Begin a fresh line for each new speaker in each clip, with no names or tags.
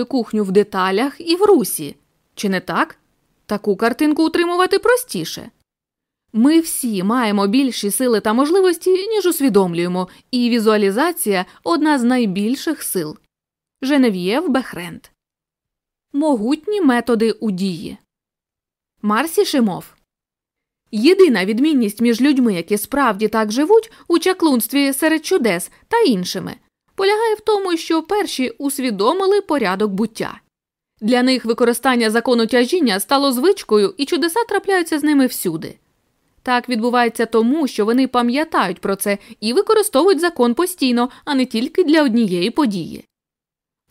кухню в деталях і в русі. Чи не так? Таку картинку утримувати простіше. Ми всі маємо більші сили та можливості, ніж усвідомлюємо, і візуалізація одна з найбільших сил. Женев'єв Бехрент. Могутні методи у дії. Марсі Шимов. Єдина відмінність між людьми, які справді так живуть, у чаклунстві серед чудес та іншими, полягає в тому, що перші усвідомили порядок буття. Для них використання закону тяжіння стало звичкою, і чудеса трапляються з ними всюди. Так відбувається тому, що вони пам'ятають про це і використовують закон постійно, а не тільки для однієї події.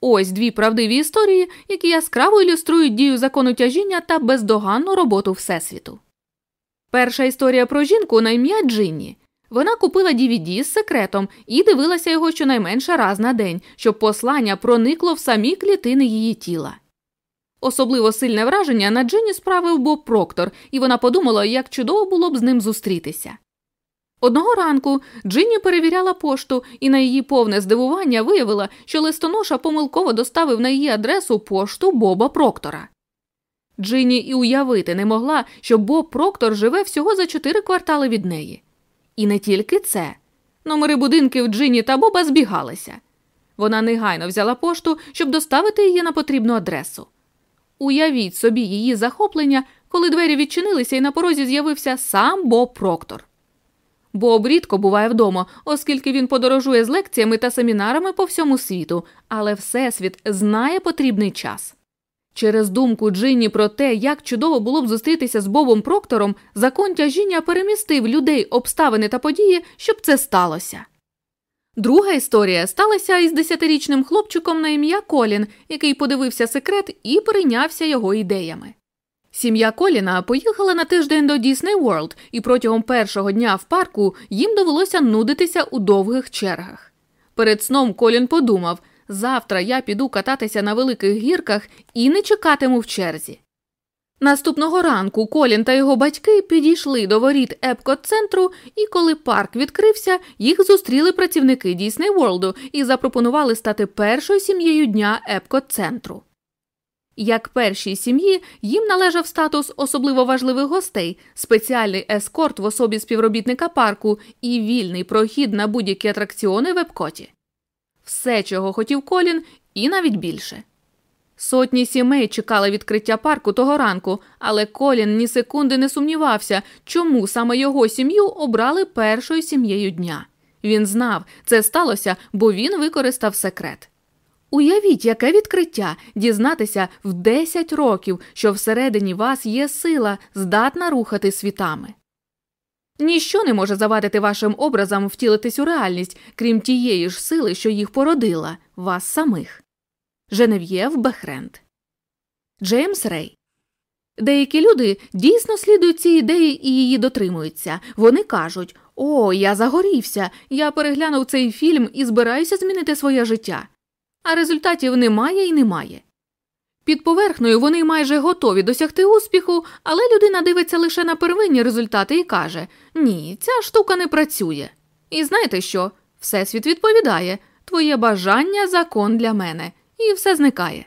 Ось дві правдиві історії, які яскраво ілюструють дію закону тяжіння та бездоганну роботу Всесвіту. Перша історія про жінку на ім'я Джинні. Вона купила DVD з секретом і дивилася його щонайменше раз на день, щоб послання проникло в самі клітини її тіла. Особливо сильне враження на Джинні справив Боб Проктор, і вона подумала, як чудово було б з ним зустрітися. Одного ранку Джинні перевіряла пошту і на її повне здивування виявила, що листоноша помилково доставив на її адресу пошту Боба Проктора. Джинні і уявити не могла, що Боб Проктор живе всього за чотири квартали від неї. І не тільки це. Номери будинків Джинні та Боба збігалися. Вона негайно взяла пошту, щоб доставити її на потрібну адресу. Уявіть собі її захоплення, коли двері відчинилися і на порозі з'явився сам Боб Проктор. Боб рідко буває вдома, оскільки він подорожує з лекціями та семінарами по всьому світу, але Всесвіт знає потрібний час. Через думку Джинні про те, як чудово було б зустрітися з Бобом Проктором, закон тяжіння перемістив людей, обставини та події, щоб це сталося. Друга історія сталася із десятирічним хлопчиком на ім'я Колін, який подивився секрет і перейнявся його ідеями. Сім'я Коліна поїхала на тиждень до Дісней Ворлд, і протягом першого дня в парку їм довелося нудитися у довгих чергах. Перед сном Колін подумав завтра я піду кататися на великих гірках і не чекатиму в черзі. Наступного ранку Колін та його батьки підійшли до воріт епкот центру, і коли парк відкрився, їх зустріли працівники Дісней Ворлду і запропонували стати першою сім'єю дня епкот центру. Як першій сім'ї їм належав статус особливо важливих гостей, спеціальний ескорт в особі співробітника парку і вільний прохід на будь-які атракціони в епкоті. Все, чого хотів Колін, і навіть більше. Сотні сімей чекали відкриття парку того ранку, але Колін ні секунди не сумнівався, чому саме його сім'ю обрали першою сім'єю дня. Він знав, це сталося, бо він використав секрет. Уявіть, яке відкриття дізнатися в 10 років, що всередині вас є сила, здатна рухати світами. Ніщо не може завадити вашим образам втілитись у реальність, крім тієї ж сили, що їх породила, вас самих. Женев'єв Бехрент Джеймс Рей. Деякі люди дійсно слідують цій ідеї і її дотримуються. Вони кажуть О, я загорівся, я переглянув цей фільм і збираюся змінити своє життя. А результатів немає і немає. Під поверхнею вони майже готові досягти успіху, але людина дивиться лише на первинні результати і каже Ні, ця штука не працює. І знаєте що? Всесвіт відповідає Твоє бажання закон для мене, і все зникає.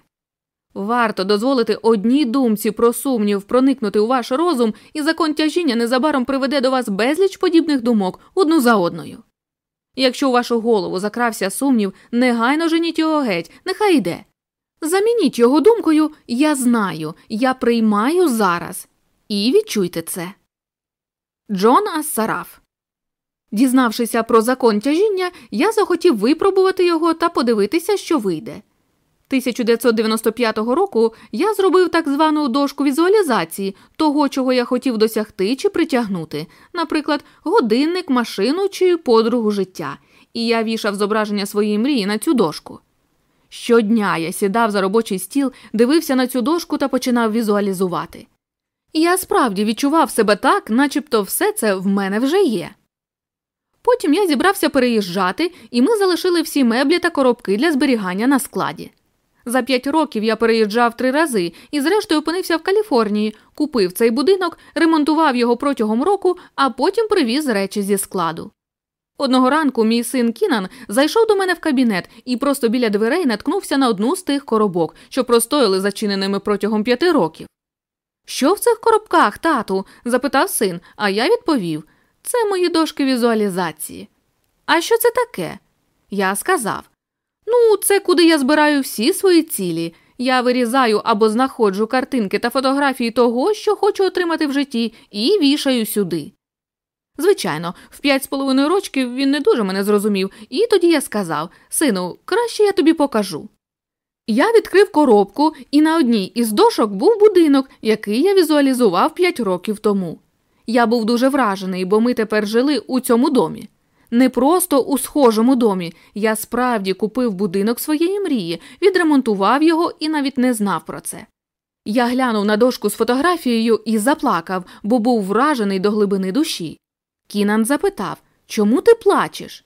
Варто дозволити одній думці про сумнів проникнути у ваш розум, і закон тяжіння незабаром приведе до вас безліч подібних думок одну за одною. Якщо у вашу голову закрався сумнів, негайно женіть його геть, нехай йде. Замініть його думкою Я знаю, я приймаю зараз. І відчуйте це. Джон Ассараф. Дізнавшися про закон тяжіння, я захотів випробувати його та подивитися, що вийде. 1995 року я зробив так звану дошку візуалізації того, чого я хотів досягти чи притягнути, наприклад, годинник, машину чи подругу життя, і я вішав зображення своєї мрії на цю дошку. Щодня я сідав за робочий стіл, дивився на цю дошку та починав візуалізувати. Я справді відчував себе так, начебто все це в мене вже є. Потім я зібрався переїжджати, і ми залишили всі меблі та коробки для зберігання на складі. За п'ять років я переїжджав три рази і, зрештою, опинився в Каліфорнії, купив цей будинок, ремонтував його протягом року, а потім привіз речі зі складу. Одного ранку мій син Кінан зайшов до мене в кабінет і просто біля дверей наткнувся на одну з тих коробок, що простояли зачиненими протягом п'яти років. Що в цих коробках, тату? запитав син, а я відповів це мої дошки візуалізації. А що це таке? Я сказав Ну, це куди я збираю всі свої цілі. Я вирізаю або знаходжу картинки та фотографії того, що хочу отримати в житті, і вішаю сюди. Звичайно, в п'ять з половиною рочків він не дуже мене зрозумів, і тоді я сказав Сину, краще я тобі покажу. Я відкрив коробку, і на одній із дошок був будинок, який я візуалізував п'ять років тому. Я був дуже вражений, бо ми тепер жили у цьому домі. Не просто у схожому домі. Я справді купив будинок своєї мрії, відремонтував його і навіть не знав про це. Я глянув на дошку з фотографією і заплакав, бо був вражений до глибини душі. Кінан запитав Чому ти плачеш?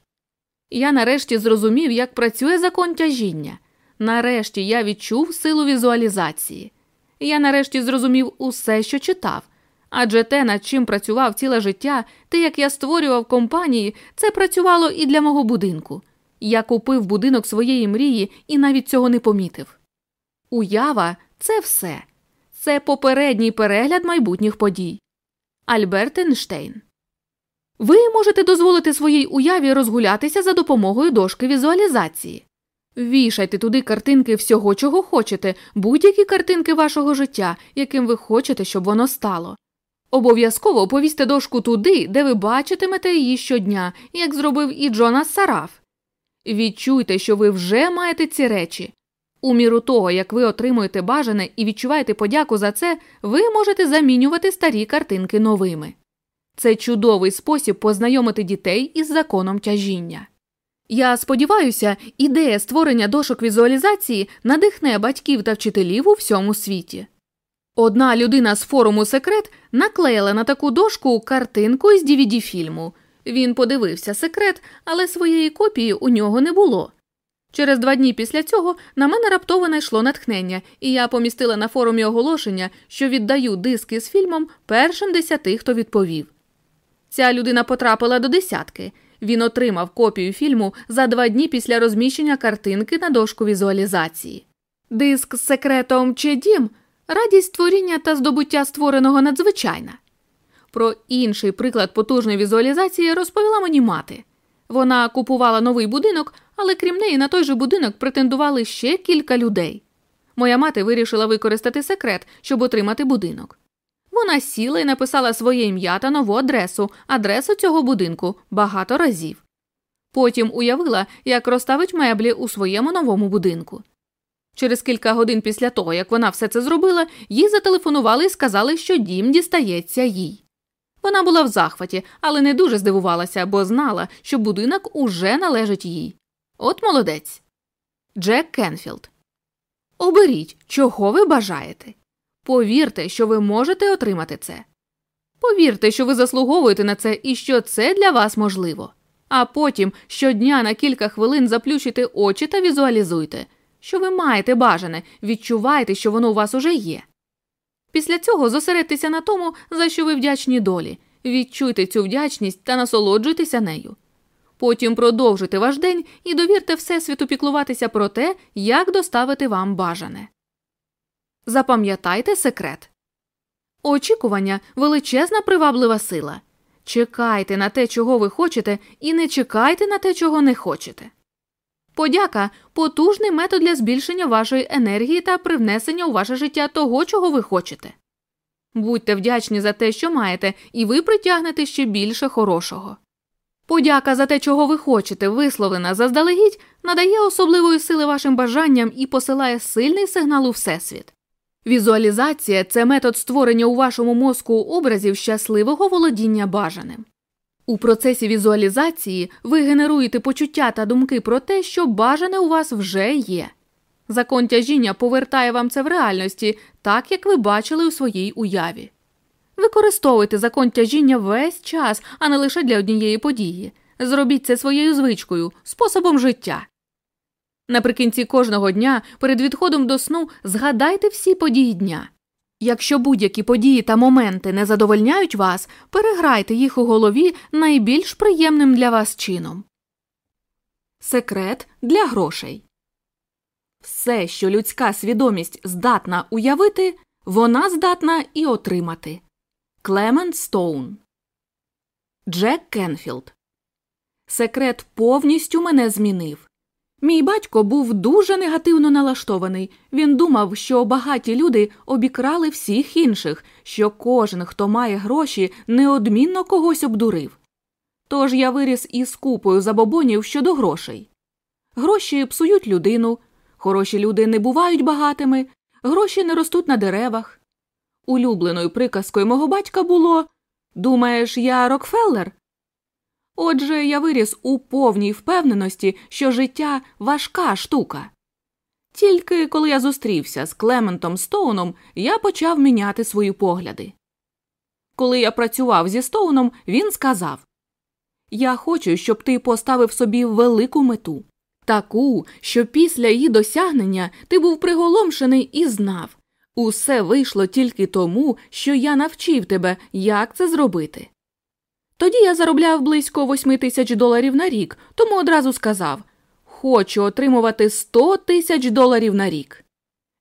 Я нарешті зрозумів, як працює закон тяжіння. Нарешті я відчув силу візуалізації. Я нарешті зрозумів усе, що читав. Адже те, над чим працював ціле життя, те, як я створював компанії, це працювало і для мого будинку. Я купив будинок своєї мрії і навіть цього не помітив. Уява це все. Це попередній перегляд майбутніх подій. Альберт Ейнштейн ви можете дозволити своїй уяві розгулятися за допомогою дошки візуалізації. Вішайте туди картинки всього, чого хочете, будь-які картинки вашого життя, яким ви хочете, щоб воно стало. Обов'язково повісьте дошку туди, де ви бачитимете її щодня, як зробив і Джонас Сараф. Відчуйте, що ви вже маєте ці речі. У міру того, як ви отримуєте бажане і відчуваєте подяку за це, ви можете замінювати старі картинки новими. Це чудовий спосіб познайомити дітей із законом тяжіння. Я сподіваюся, ідея створення дошок візуалізації надихне батьків та вчителів у всьому світі. Одна людина з форуму секрет наклеїла на таку дошку картинку із dvd фільму. Він подивився секрет, але своєї копії у нього не було. Через два дні після цього на мене раптово найшло натхнення, і я помістила на форумі оголошення, що віддаю диски з фільмом першим десяти, хто відповів. Ця людина потрапила до десятки. Він отримав копію фільму за два дні після розміщення картинки на дошку візуалізації. Диск з секретом чи дім радість створіння та здобуття створеного надзвичайна. Про інший приклад потужної візуалізації розповіла мені мати. Вона купувала новий будинок, але крім неї на той же будинок претендували ще кілька людей. Моя мати вирішила використати секрет, щоб отримати будинок. Вона сіла і написала своє ім'я та нову адресу, адресу цього будинку багато разів. Потім уявила, як розставить меблі у своєму новому будинку. Через кілька годин після того, як вона все це зробила, їй зателефонували і сказали, що дім дістається їй. Вона була в захваті, але не дуже здивувалася, бо знала, що будинок уже належить їй. От молодець. Джек Кенфілд. Оберіть, чого ви бажаєте. Повірте, що ви можете отримати це. Повірте, що ви заслуговуєте на це і що це для вас можливо. А потім щодня на кілька хвилин заплющуйте очі та візуалізуйте, що ви маєте бажане, відчувайте, що воно у вас уже є. Після цього зосередьтеся на тому, за що ви вдячні долі, відчуйте цю вдячність та насолоджуйтеся нею. Потім продовжуйте ваш день і довірте Всесвіту піклуватися про те, як доставити вам бажане. Запам'ятайте секрет. Очікування величезна приваблива сила. Чекайте на те, чого ви хочете, і не чекайте на те, чого не хочете. Подяка потужний метод для збільшення вашої енергії та привнесення у ваше життя того, чого ви хочете. Будьте вдячні за те, що маєте, і ви притягнете ще більше хорошого. Подяка за те, чого ви хочете, висловлена заздалегідь, надає особливої сили вашим бажанням і посилає сильний сигнал у Всесвіт. Візуалізація це метод створення у вашому мозку образів щасливого володіння бажаним. У процесі візуалізації ви генеруєте почуття та думки про те, що бажане у вас вже є. Закон тяжіння повертає вам це в реальності, так як ви бачили у своїй уяві. Використовуйте закон тяжіння весь час, а не лише для однієї події. Зробіть це своєю звичкою, способом життя. Наприкінці кожного дня, перед відходом до сну, згадайте всі події дня. Якщо будь-які події та моменти не задовольняють вас, переграйте їх у голові найбільш приємним для вас чином. Секрет для грошей все, що людська свідомість здатна уявити, вона здатна і отримати. Клемент Стоун Джек Кенфілд Секрет повністю мене змінив. Мій батько був дуже негативно налаштований. Він думав, що багаті люди обікрали всіх інших, що кожен, хто має гроші, неодмінно когось обдурив. Тож я виріс із купою забобонів щодо грошей. Гроші псують людину, хороші люди не бувають багатими, гроші не ростуть на деревах. Улюбленою приказкою мого батька було Думаєш, я Рокфеллер? Отже, я виріс у повній впевненості, що життя важка штука. Тільки коли я зустрівся з Клементом Стоуном, я почав міняти свої погляди. Коли я працював зі Стоуном, він сказав Я хочу, щоб ти поставив собі велику мету, таку, що після її досягнення ти був приголомшений і знав усе вийшло тільки тому, що я навчив тебе, як це зробити. Тоді я заробляв близько 8 тисяч доларів на рік, тому одразу сказав Хочу отримувати 100 тисяч доларів на рік.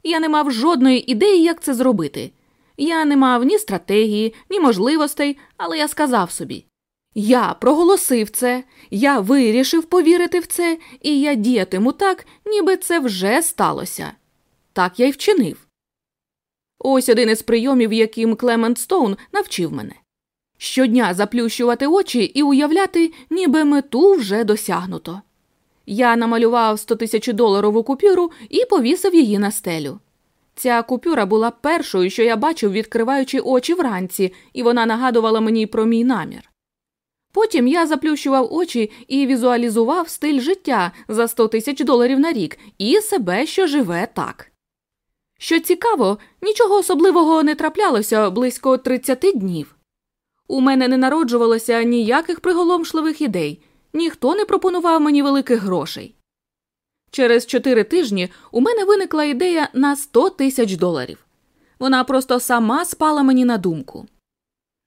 Я не мав жодної ідеї, як це зробити. Я не мав ні стратегії, ні можливостей, але я сказав собі я проголосив це, я вирішив повірити в це, і я діятиму так, ніби це вже сталося. Так я й вчинив. Ось один із прийомів, яким Клемент Стоун навчив мене щодня заплющувати очі і уявляти, ніби мету вже досягнуто. Я намалював 100 тисяч доларову купюру і повісив її на стелю. Ця купюра була першою, що я бачив, відкриваючи очі вранці, і вона нагадувала мені про мій намір. Потім я заплющував очі і візуалізував стиль життя за 100 тисяч доларів на рік і себе, що живе так. Що цікаво, нічого особливого не траплялося близько 30 днів. У мене не народжувалося ніяких приголомшливих ідей, ніхто не пропонував мені великих грошей. Через чотири тижні у мене виникла ідея на 100 тисяч доларів. Вона просто сама спала мені на думку.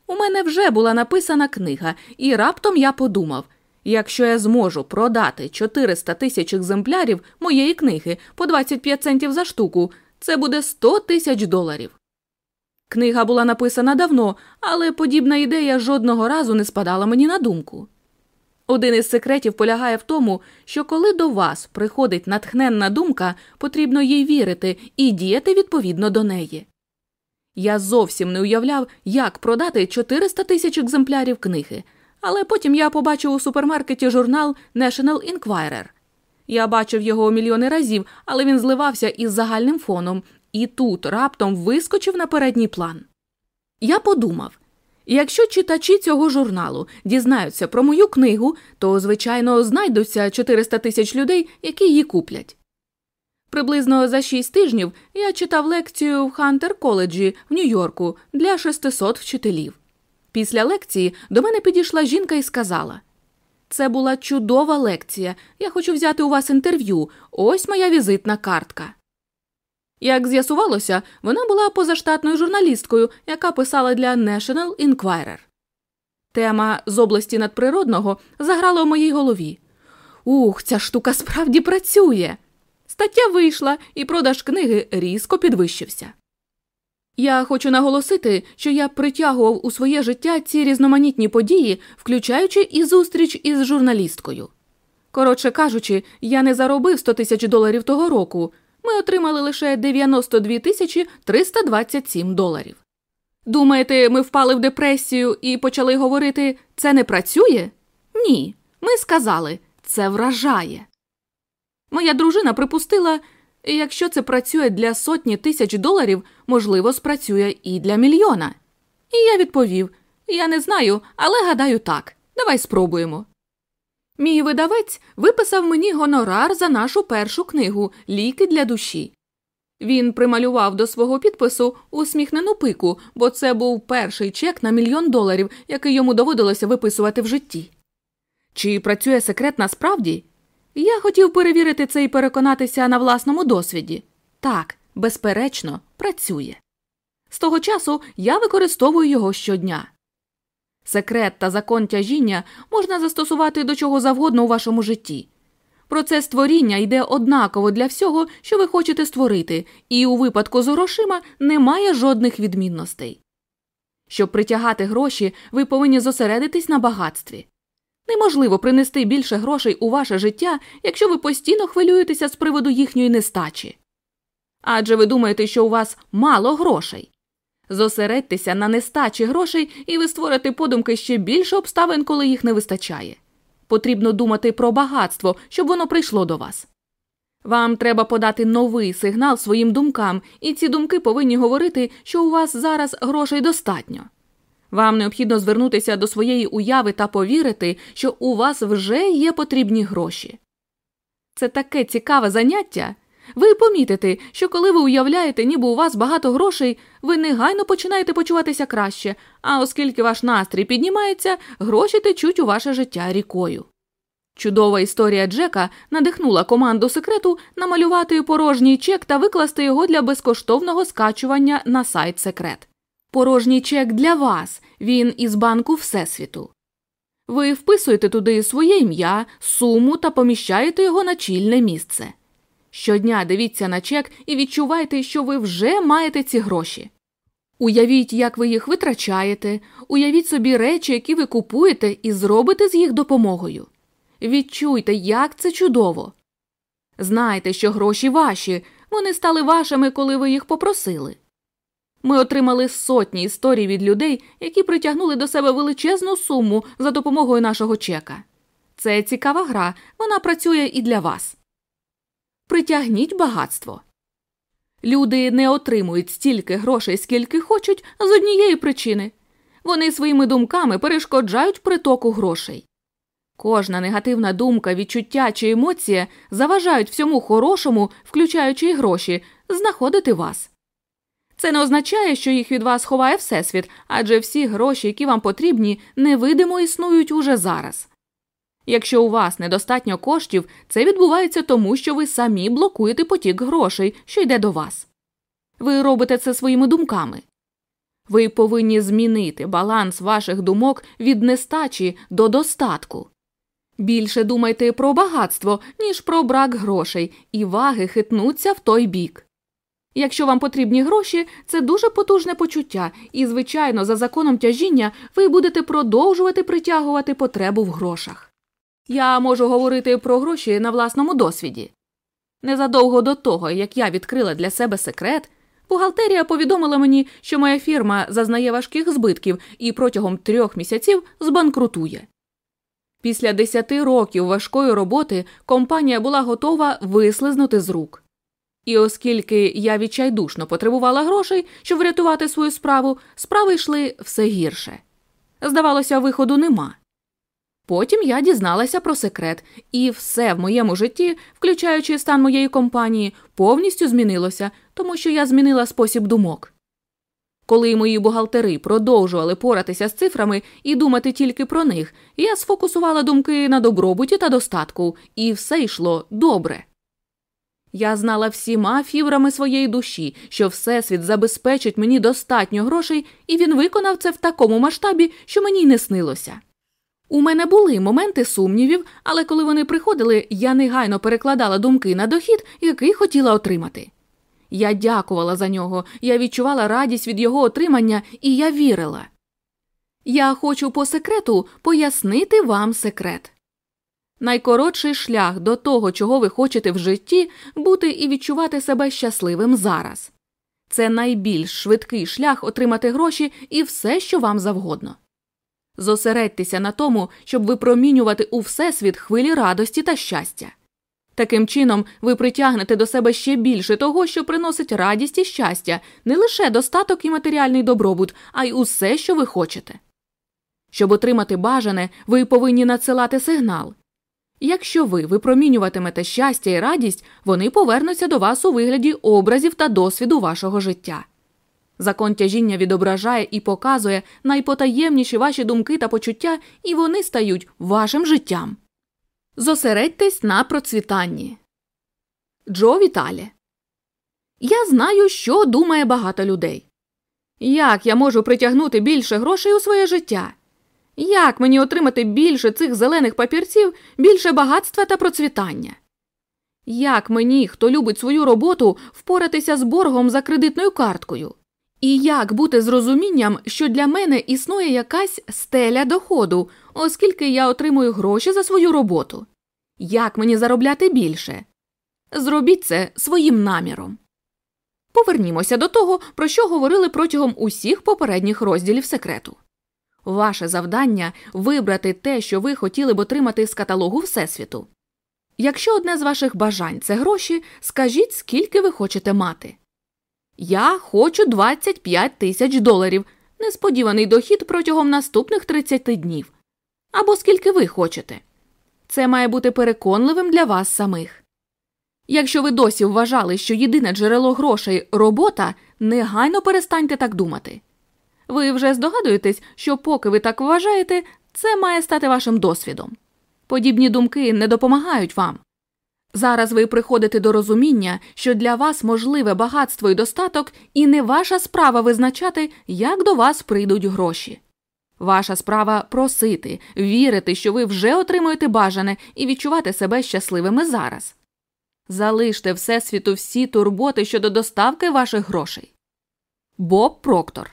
У мене вже була написана книга, і раптом я подумав якщо я зможу продати 400 тисяч екземплярів моєї книги по 25 центів за штуку, це буде 100 тисяч доларів. Книга була написана давно, але подібна ідея жодного разу не спадала мені на думку. Один із секретів полягає в тому, що коли до вас приходить натхненна думка, потрібно їй вірити і діяти відповідно до неї. Я зовсім не уявляв, як продати 400 тисяч екземплярів книги, але потім я побачив у супермаркеті журнал National Enquirer. Я бачив його мільйони разів, але він зливався із загальним фоном і тут раптом вискочив на передній план. Я подумав якщо читачі цього журналу дізнаються про мою книгу, то, звичайно, знайдуться 400 тисяч людей, які її куплять. Приблизно за шість тижнів я читав лекцію в Хантер коледжі в Нью-Йорку для 600 вчителів. Після лекції до мене підійшла жінка і сказала Це була чудова лекція. Я хочу взяти у вас інтерв'ю. Ось моя візитна картка. Як з'ясувалося, вона була позаштатною журналісткою, яка писала для National Enquirer. Тема з області надприродного заграла у моїй голові. Ух, ця штука справді працює. Стаття вийшла, і продаж книги різко підвищився. Я хочу наголосити, що я притягував у своє життя ці різноманітні події, включаючи і зустріч із журналісткою. Коротше кажучи, я не заробив 100 тисяч доларів того року, ми отримали лише 92 тисячі 327 доларів. Думаєте, ми впали в депресію і почали говорити це не працює? Ні. Ми сказали це вражає. Моя дружина припустила, якщо це працює для сотні тисяч доларів, можливо, спрацює і для мільйона. І я відповів я не знаю, але гадаю так. Давай спробуємо. Мій видавець виписав мені гонорар за нашу першу книгу Ліки для душі. Він прималював до свого підпису усміхнену пику, бо це був перший чек на мільйон доларів, який йому доводилося виписувати в житті. Чи працює секрет насправді? Я хотів перевірити це і переконатися на власному досвіді. Так, безперечно, працює. З того часу я використовую його щодня. Секрет та закон тяжіння можна застосувати до чого завгодно у вашому житті. Процес творіння йде однаково для всього, що ви хочете створити, і у випадку з грошима немає жодних відмінностей. Щоб притягати гроші, ви повинні зосередитись на багатстві. Неможливо принести більше грошей у ваше життя, якщо ви постійно хвилюєтеся з приводу їхньої нестачі. Адже ви думаєте, що у вас мало грошей. Зосередьтеся на нестачі грошей, і ви створите подумки ще більше обставин, коли їх не вистачає. Потрібно думати про багатство, щоб воно прийшло до вас. Вам треба подати новий сигнал своїм думкам, і ці думки повинні говорити, що у вас зараз грошей достатньо. Вам необхідно звернутися до своєї уяви та повірити, що у вас вже є потрібні гроші. Це таке цікаве заняття. Ви помітите, що коли ви уявляєте, ніби у вас багато грошей, ви негайно починаєте почуватися краще, а оскільки ваш настрій піднімається, гроші течуть у ваше життя рікою. Чудова історія Джека надихнула команду секрету намалювати порожній чек та викласти його для безкоштовного скачування на сайт секрет. Порожній чек для вас, він із банку Всесвіту. Ви вписуєте туди своє ім'я, суму та поміщаєте його на чільне місце. Щодня дивіться на чек і відчувайте, що ви вже маєте ці гроші. Уявіть, як ви їх витрачаєте, уявіть собі речі, які ви купуєте, і зробите з їх допомогою. Відчуйте, як це чудово. Знайте, що гроші ваші, вони стали вашими, коли ви їх попросили. Ми отримали сотні історій від людей, які притягнули до себе величезну суму за допомогою нашого чека. Це цікава гра, вона працює і для вас. Притягніть багатство. Люди не отримують стільки грошей, скільки хочуть, з однієї причини вони своїми думками перешкоджають притоку грошей. Кожна негативна думка, відчуття чи емоція заважають всьому хорошому, включаючи й гроші, знаходити вас. Це не означає, що їх від вас ховає Всесвіт, адже всі гроші, які вам потрібні, невидимо існують уже зараз. Якщо у вас недостатньо коштів, це відбувається тому, що ви самі блокуєте потік грошей, що йде до вас. Ви робите це своїми думками. Ви повинні змінити баланс ваших думок від нестачі до достатку. Більше думайте про багатство, ніж про брак грошей, і ваги хитнуться в той бік. Якщо вам потрібні гроші, це дуже потужне почуття, і, звичайно, за законом тяжіння ви будете продовжувати притягувати потребу в грошах. Я можу говорити про гроші на власному досвіді. Незадовго до того, як я відкрила для себе секрет, бухгалтерія повідомила мені, що моя фірма зазнає важких збитків і протягом трьох місяців збанкрутує. Після десяти років важкої роботи компанія була готова вислизнути з рук. І оскільки я відчайдушно потребувала грошей, щоб врятувати свою справу, справи йшли все гірше. Здавалося, виходу нема. Потім я дізналася про секрет, і все в моєму житті, включаючи стан моєї компанії, повністю змінилося, тому що я змінила спосіб думок. Коли мої бухгалтери продовжували поратися з цифрами і думати тільки про них, я сфокусувала думки на добробуті та достатку, і все йшло добре. Я знала всіма фібрами своєї душі, що Всесвіт забезпечить мені достатньо грошей, і він виконав це в такому масштабі, що мені й не снилося. У мене були моменти сумнівів, але коли вони приходили, я негайно перекладала думки на дохід, який хотіла отримати. Я дякувала за нього, я відчувала радість від його отримання, і я вірила. Я хочу по секрету пояснити вам секрет. Найкоротший шлях до того, чого ви хочете в житті, бути і відчувати себе щасливим зараз. Це найбільш швидкий шлях отримати гроші і все, що вам завгодно. Зосередьтеся на тому, щоб випромінювати у всесвіт хвилі радості та щастя. Таким чином, ви притягнете до себе ще більше того, що приносить радість і щастя, не лише достаток і матеріальний добробут, а й усе, що ви хочете. Щоб отримати бажане, ви повинні надсилати сигнал. Якщо ви випромінюватимете щастя і радість, вони повернуться до вас у вигляді образів та досвіду вашого життя. Закон тяжіння відображає і показує найпотаємніші ваші думки та почуття, і вони стають вашим життям. Зосередьтесь на процвітанні. Джо Віталі. Я знаю, що думає багато людей. Як я можу притягнути більше грошей у своє життя? Як мені отримати більше цих зелених папірців, більше багатства та процвітання? Як мені, хто любить свою роботу, впоратися з боргом за кредитною карткою? І як бути з розумінням, що для мене існує якась стеля доходу, оскільки я отримую гроші за свою роботу? Як мені заробляти більше? Зробіть це своїм наміром. Повернімося до того, про що говорили протягом усіх попередніх розділів секрету. Ваше завдання вибрати те, що ви хотіли б отримати з каталогу Всесвіту. Якщо одне з ваших бажань це гроші, скажіть, скільки ви хочете мати. Я хочу 25 тисяч доларів, несподіваний дохід протягом наступних 30 днів. Або скільки ви хочете. Це має бути переконливим для вас самих. Якщо ви досі вважали, що єдине джерело грошей робота, негайно перестаньте так думати. Ви вже здогадуєтесь, що поки ви так вважаєте, це має стати вашим досвідом. Подібні думки не допомагають вам. Зараз ви приходите до розуміння, що для вас можливе багатство і достаток, і не ваша справа визначати, як до вас прийдуть гроші. Ваша справа просити, вірити, що ви вже отримуєте бажане і відчувати себе щасливими зараз. Залиште Всесвіту всі турботи щодо доставки ваших грошей. Боб Проктор.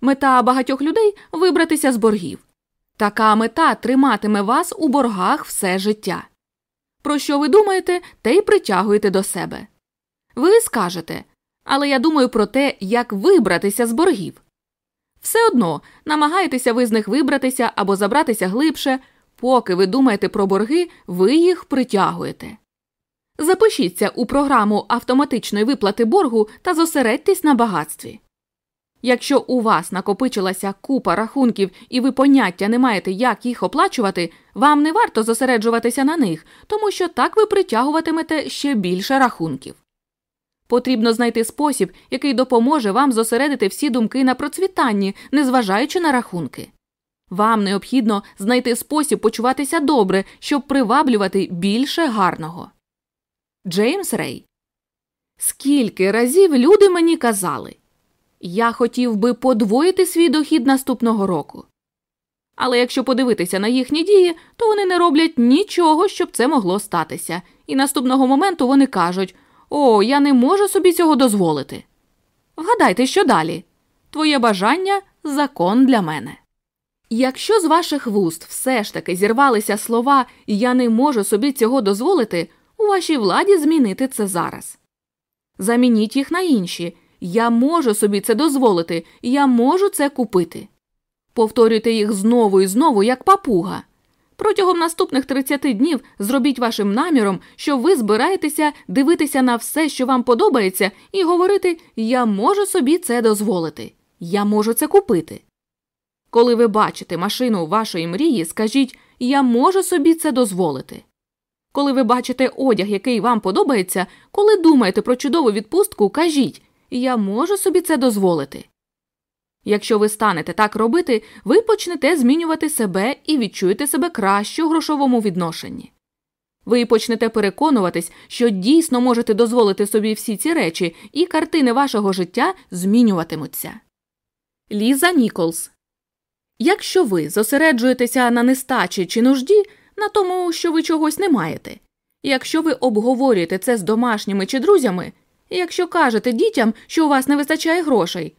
Мета багатьох людей вибратися з боргів. Така мета триматиме вас у боргах все життя. Про що ви думаєте, те й притягуєте до себе. Ви скажете, але я думаю про те, як вибратися з боргів. Все одно намагаєтеся ви з них вибратися або забратися глибше, поки ви думаєте про борги, ви їх притягуєте. Запишіться у програму автоматичної виплати боргу та зосередьтесь на багатстві. Якщо у вас накопичилася купа рахунків і ви поняття не маєте, як їх оплачувати, вам не варто зосереджуватися на них, тому що так ви притягуватимете ще більше рахунків. Потрібно знайти спосіб, який допоможе вам зосередити всі думки на процвітанні, незважаючи на рахунки. Вам необхідно знайти спосіб почуватися добре, щоб приваблювати більше гарного. Джеймс Рей. Скільки разів люди мені казали я хотів би подвоїти свій дохід наступного року. Але якщо подивитися на їхні дії, то вони не роблять нічого, щоб це могло статися, і наступного моменту вони кажуть О, я не можу собі цього дозволити. Вгадайте, що далі твоє бажання закон для мене. Якщо з ваших вуст все ж таки зірвалися слова Я не можу собі цього дозволити, у вашій владі змінити це зараз. Замініть їх на інші Я можу собі це дозволити, я можу це купити. Повторюйте їх знову і знову, як папуга. Протягом наступних 30 днів зробіть вашим наміром, що ви збираєтеся дивитися на все, що вам подобається, і говорити Я можу собі це дозволити, я можу це купити. Коли ви бачите машину вашої мрії, скажіть Я можу собі це дозволити. Коли ви бачите одяг, який вам подобається, коли думаєте про чудову відпустку, кажіть Я можу собі це дозволити. Якщо ви станете так робити, ви почнете змінювати себе і відчуєте себе краще у грошовому відношенні. Ви почнете переконуватись, що дійсно можете дозволити собі всі ці речі, і картини вашого життя змінюватимуться. Ліза Ніколс Якщо ви зосереджуєтеся на нестачі чи нужді, на тому, що ви чогось не маєте, якщо ви обговорюєте це з домашніми чи друзями, якщо кажете дітям, що у вас не вистачає грошей,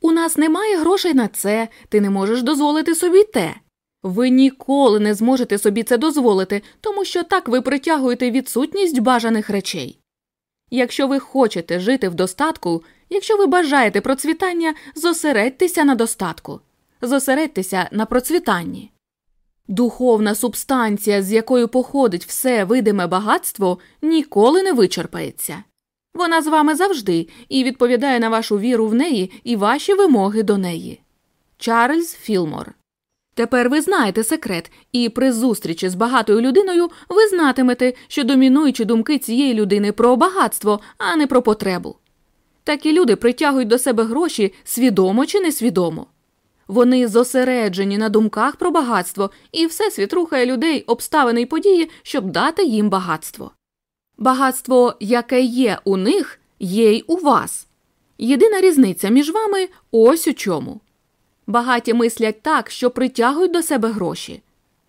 у нас немає грошей на це, ти не можеш дозволити собі те. Ви ніколи не зможете собі це дозволити, тому що так ви притягуєте відсутність бажаних речей. Якщо ви хочете жити в достатку, якщо ви бажаєте процвітання, зосередьтеся на достатку, зосередьтеся на процвітанні. Духовна субстанція, з якою походить все видиме багатство, ніколи не вичерпається. Вона з вами завжди і відповідає на вашу віру в неї і ваші вимоги до неї. Чарльз Філмор. Тепер ви знаєте секрет, і при зустрічі з багатою людиною ви знатимете, що домінуючі думки цієї людини про багатство, а не про потребу. Такі люди притягують до себе гроші свідомо чи несвідомо. Вони зосереджені на думках про багатство, і всесвіт рухає людей, обставини й події, щоб дати їм багатство. Багатство, яке є у них, є й у вас. Єдина різниця між вами ось у чому. Багаті мислять так, що притягують до себе гроші.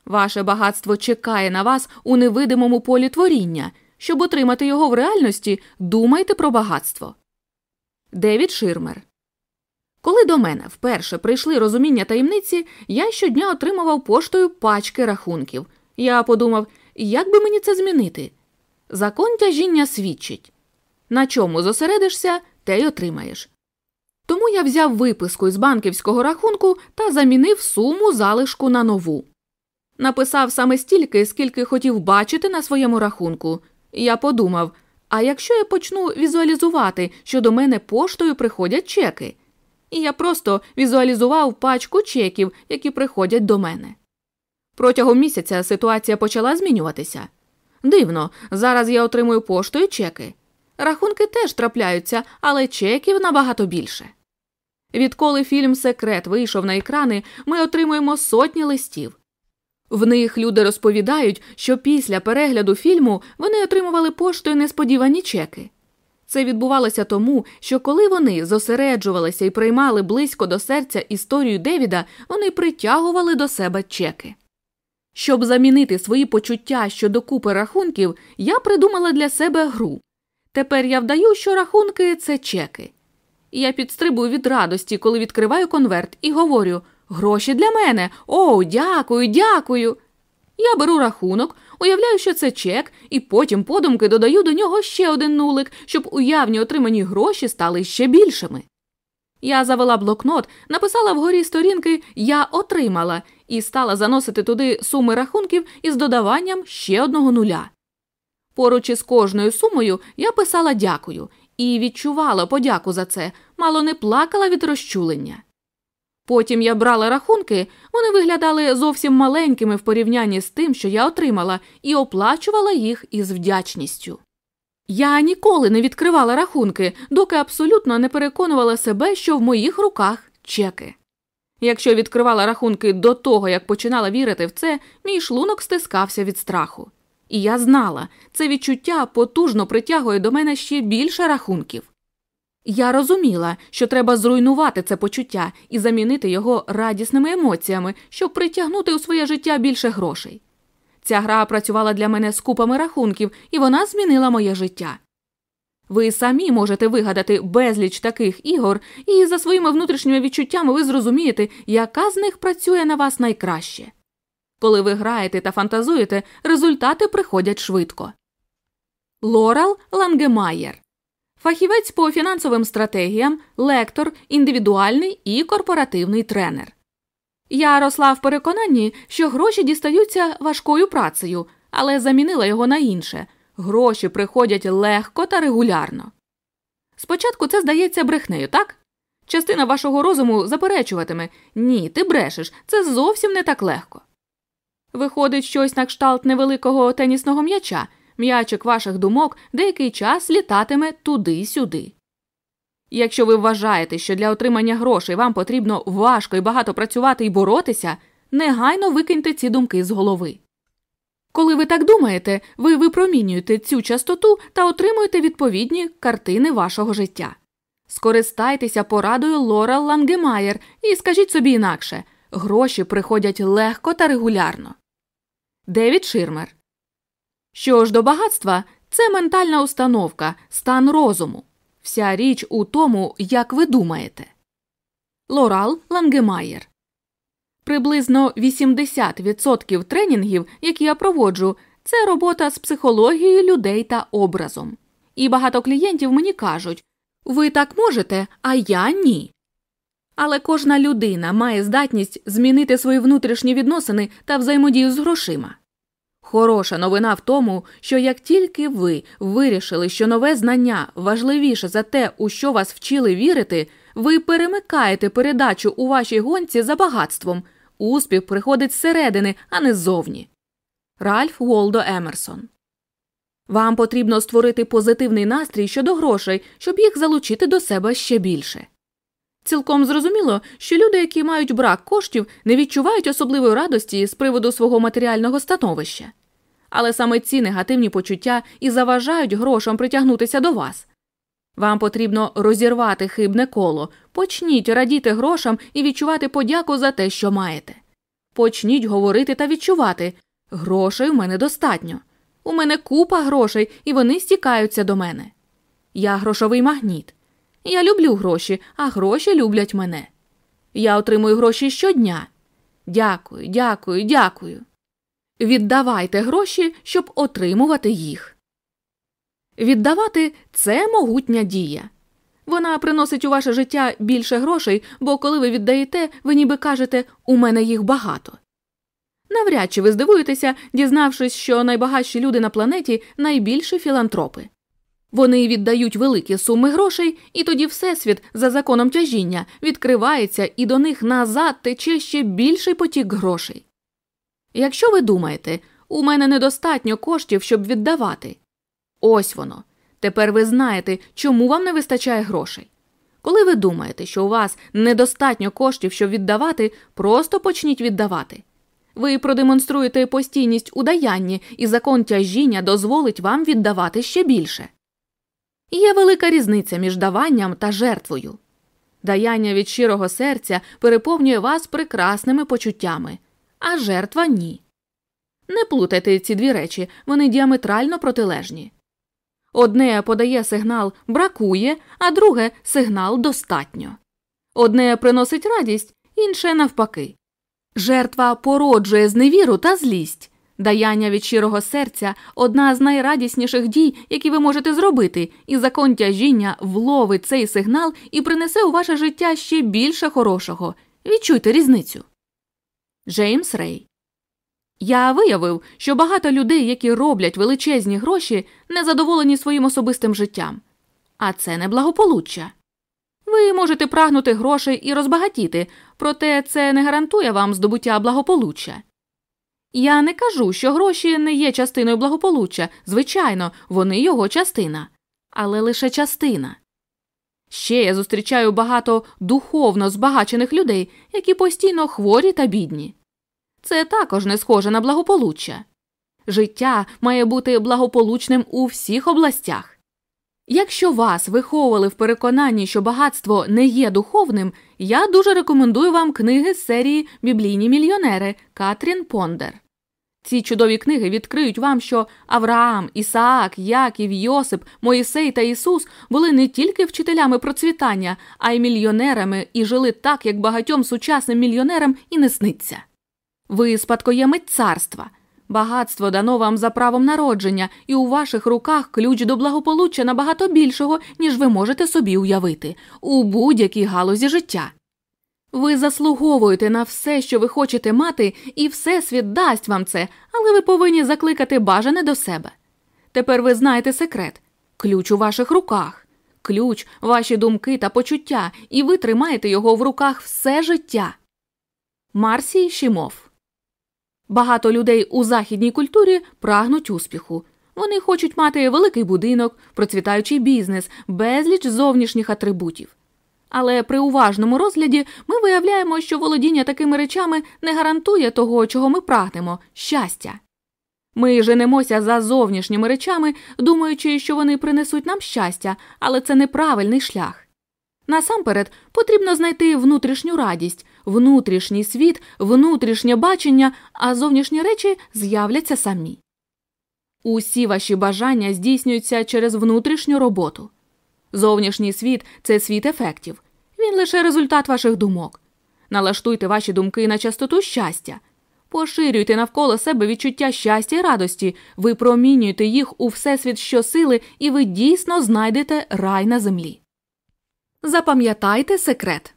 Ваше багатство чекає на вас у невидимому полі творіння. Щоб отримати його в реальності, думайте про багатство. Девід Ширмер. Коли до мене вперше прийшли розуміння таємниці, я щодня отримував поштою пачки рахунків. Я подумав, як би мені це змінити? Закон тяжіння свідчить на чому зосередишся, те й отримаєш. Тому я взяв виписку із банківського рахунку та замінив суму залишку на нову. Написав саме стільки, скільки хотів бачити на своєму рахунку. Я подумав а якщо я почну візуалізувати, що до мене поштою приходять чеки, і я просто візуалізував пачку чеків, які приходять до мене. Протягом місяця ситуація почала змінюватися. Дивно, зараз я отримую поштою чеки. Рахунки теж трапляються, але чеків набагато більше. Відколи фільм Секрет вийшов на екрани, ми отримуємо сотні листів. В них люди розповідають, що після перегляду фільму вони отримували поштою несподівані чеки. Це відбувалося тому, що коли вони зосереджувалися і приймали близько до серця історію Девіда, вони притягували до себе чеки. Щоб замінити свої почуття щодо купи рахунків, я придумала для себе гру. Тепер я вдаю, що рахунки це чеки. Я підстрибую від радості, коли відкриваю конверт, і говорю Гроші для мене. О, дякую, дякую. Я беру рахунок, уявляю, що це чек, і потім подумки додаю до нього ще один нулик, щоб уявні отримані гроші стали ще більшими. Я завела блокнот, написала вгорі сторінки Я отримала і стала заносити туди суми рахунків із додаванням ще одного нуля. Поруч із кожною сумою я писала дякую і відчувала подяку за це, мало не плакала від розчулення. Потім я брала рахунки, вони виглядали зовсім маленькими в порівнянні з тим, що я отримала, і оплачувала їх із вдячністю. Я ніколи не відкривала рахунки, доки абсолютно не переконувала себе, що в моїх руках чеки. Якщо відкривала рахунки до того, як починала вірити в це, мій шлунок стискався від страху. І я знала, це відчуття потужно притягує до мене ще більше рахунків. Я розуміла, що треба зруйнувати це почуття і замінити його радісними емоціями, щоб притягнути у своє життя більше грошей. Ця гра працювала для мене з купами рахунків, і вона змінила моє життя. Ви самі можете вигадати безліч таких ігор, і за своїми внутрішніми відчуттями ви зрозумієте, яка з них працює на вас найкраще. Коли ви граєте та фантазуєте, результати приходять швидко. Лорел Лангемаєр Фахівець по фінансовим стратегіям, лектор, індивідуальний і корпоративний тренер. Я росла в переконанні, що гроші дістаються важкою працею, але замінила його на інше гроші приходять легко та регулярно. Спочатку це здається брехнею, так? Частина вашого розуму заперечуватиме ні, ти брешеш, це зовсім не так легко. Виходить щось на кшталт невеликого тенісного м'яча, м'ячик ваших думок деякий час літатиме туди-сюди. Якщо ви вважаєте, що для отримання грошей вам потрібно важко і багато працювати і боротися, негайно викиньте ці думки з голови. Коли ви так думаєте, ви випромінюєте цю частоту та отримуєте відповідні картини вашого життя. Скористайтеся порадою Лора Лангемаєр і скажіть собі інакше гроші приходять легко та регулярно. Девід Ширмер що ж до багатства, це ментальна установка, стан розуму. Вся річ у тому, як ви думаєте. Лорал Лангемаєр Приблизно 80% тренінгів, які я проводжу, це робота з психологією людей та образом. І багато клієнтів мені кажуть ви так можете, а я ні. Але кожна людина має здатність змінити свої внутрішні відносини та взаємодію з грошима. Хороша новина в тому, що як тільки ви вирішили, що нове знання важливіше за те, у що вас вчили вірити, ви перемикаєте передачу у вашій гонці за багатством. Успіх приходить зсередини, а не ззовні. Ральф Волдо Емерсон. Вам потрібно створити позитивний настрій щодо грошей, щоб їх залучити до себе ще більше. Цілком зрозуміло, що люди, які мають брак коштів, не відчувають особливої радості з приводу свого матеріального становища. Але саме ці негативні почуття і заважають грошам притягнутися до вас. Вам потрібно розірвати хибне коло, почніть радіти грошам і відчувати подяку за те, що маєте. Почніть говорити та відчувати грошей у мене достатньо. У мене купа грошей, і вони стікаються до мене. Я грошовий магніт. Я люблю гроші, а гроші люблять мене. Я отримую гроші щодня. Дякую, дякую, дякую. Віддавайте гроші, щоб отримувати їх. Віддавати це могутня дія. Вона приносить у ваше життя більше грошей, бо коли ви віддаєте, ви ніби кажете у мене їх багато. Навряд чи ви здивуєтеся, дізнавшись, що найбагатші люди на планеті найбільші філантропи. Вони віддають великі суми грошей, і тоді Всесвіт за законом тяжіння відкривається і до них назад тече ще більший потік грошей. Якщо ви думаєте, у мене недостатньо коштів, щоб віддавати, ось воно. Тепер ви знаєте, чому вам не вистачає грошей. Коли ви думаєте, що у вас недостатньо коштів, щоб віддавати, просто почніть віддавати. Ви продемонструєте постійність у даянні, і закон тяжіння дозволить вам віддавати ще більше. Є велика різниця між даванням та жертвою. Даяння від щирого серця переповнює вас прекрасними почуттями, а жертва ні. Не плутайте ці дві речі, вони діаметрально протилежні. Одне подає сигнал бракує, а друге сигнал достатньо. Одне приносить радість, інше навпаки. Жертва породжує зневіру та злість. Даяння від щирого серця одна з найрадісніших дій, які ви можете зробити, і закон тяжіння вловить цей сигнал і принесе у ваше життя ще більше хорошого. Відчуйте різницю. Джеймс Рей. Я виявив, що багато людей, які роблять величезні гроші, не задоволені своїм особистим життям. А це не благополуччя. Ви можете прагнути грошей і розбагатіти, проте це не гарантує вам здобуття благополуччя. Я не кажу, що гроші не є частиною благополуччя, звичайно, вони його частина, але лише частина. Ще я зустрічаю багато духовно збагачених людей, які постійно хворі та бідні. Це також не схоже на благополуччя. Життя має бути благополучним у всіх областях. Якщо вас виховували в переконанні, що багатство не є духовним, я дуже рекомендую вам книги з серії Біблійні мільйонери Катрін Пондер. Ці чудові книги відкриють вам, що Авраам, Ісаак, Яків, Йосип, Моїсей та Ісус були не тільки вчителями процвітання, а й мільйонерами і жили так, як багатьом сучасним мільйонерам і не сниться. Ви спадкоємець царства. Багатство дано вам за правом народження, і у ваших руках ключ до благополуччя набагато більшого, ніж ви можете собі уявити, у будь-якій галузі життя. Ви заслуговуєте на все, що ви хочете мати, і Всесвіт дасть вам це, але ви повинні закликати бажане до себе. Тепер ви знаєте секрет ключ у ваших руках, ключ, ваші думки та почуття, і ви тримаєте його в руках все життя. Марсій Шімов Багато людей у західній культурі прагнуть успіху. Вони хочуть мати великий будинок, процвітаючий бізнес, безліч зовнішніх атрибутів. Але при уважному розгляді ми виявляємо, що володіння такими речами не гарантує того, чого ми прагнемо щастя. Ми женемося за зовнішніми речами, думаючи, що вони принесуть нам щастя, але це неправильний шлях. Насамперед потрібно знайти внутрішню радість, внутрішній світ, внутрішнє бачення, а зовнішні речі з'являться самі. Усі ваші бажання здійснюються через внутрішню роботу. Зовнішній світ це світ ефектів, він лише результат ваших думок. Налаштуйте ваші думки на частоту щастя, поширюйте навколо себе відчуття щастя і радості, ви промінюєте їх у всесвіт щосили, і ви дійсно знайдете рай на землі. Запам'ятайте секрет.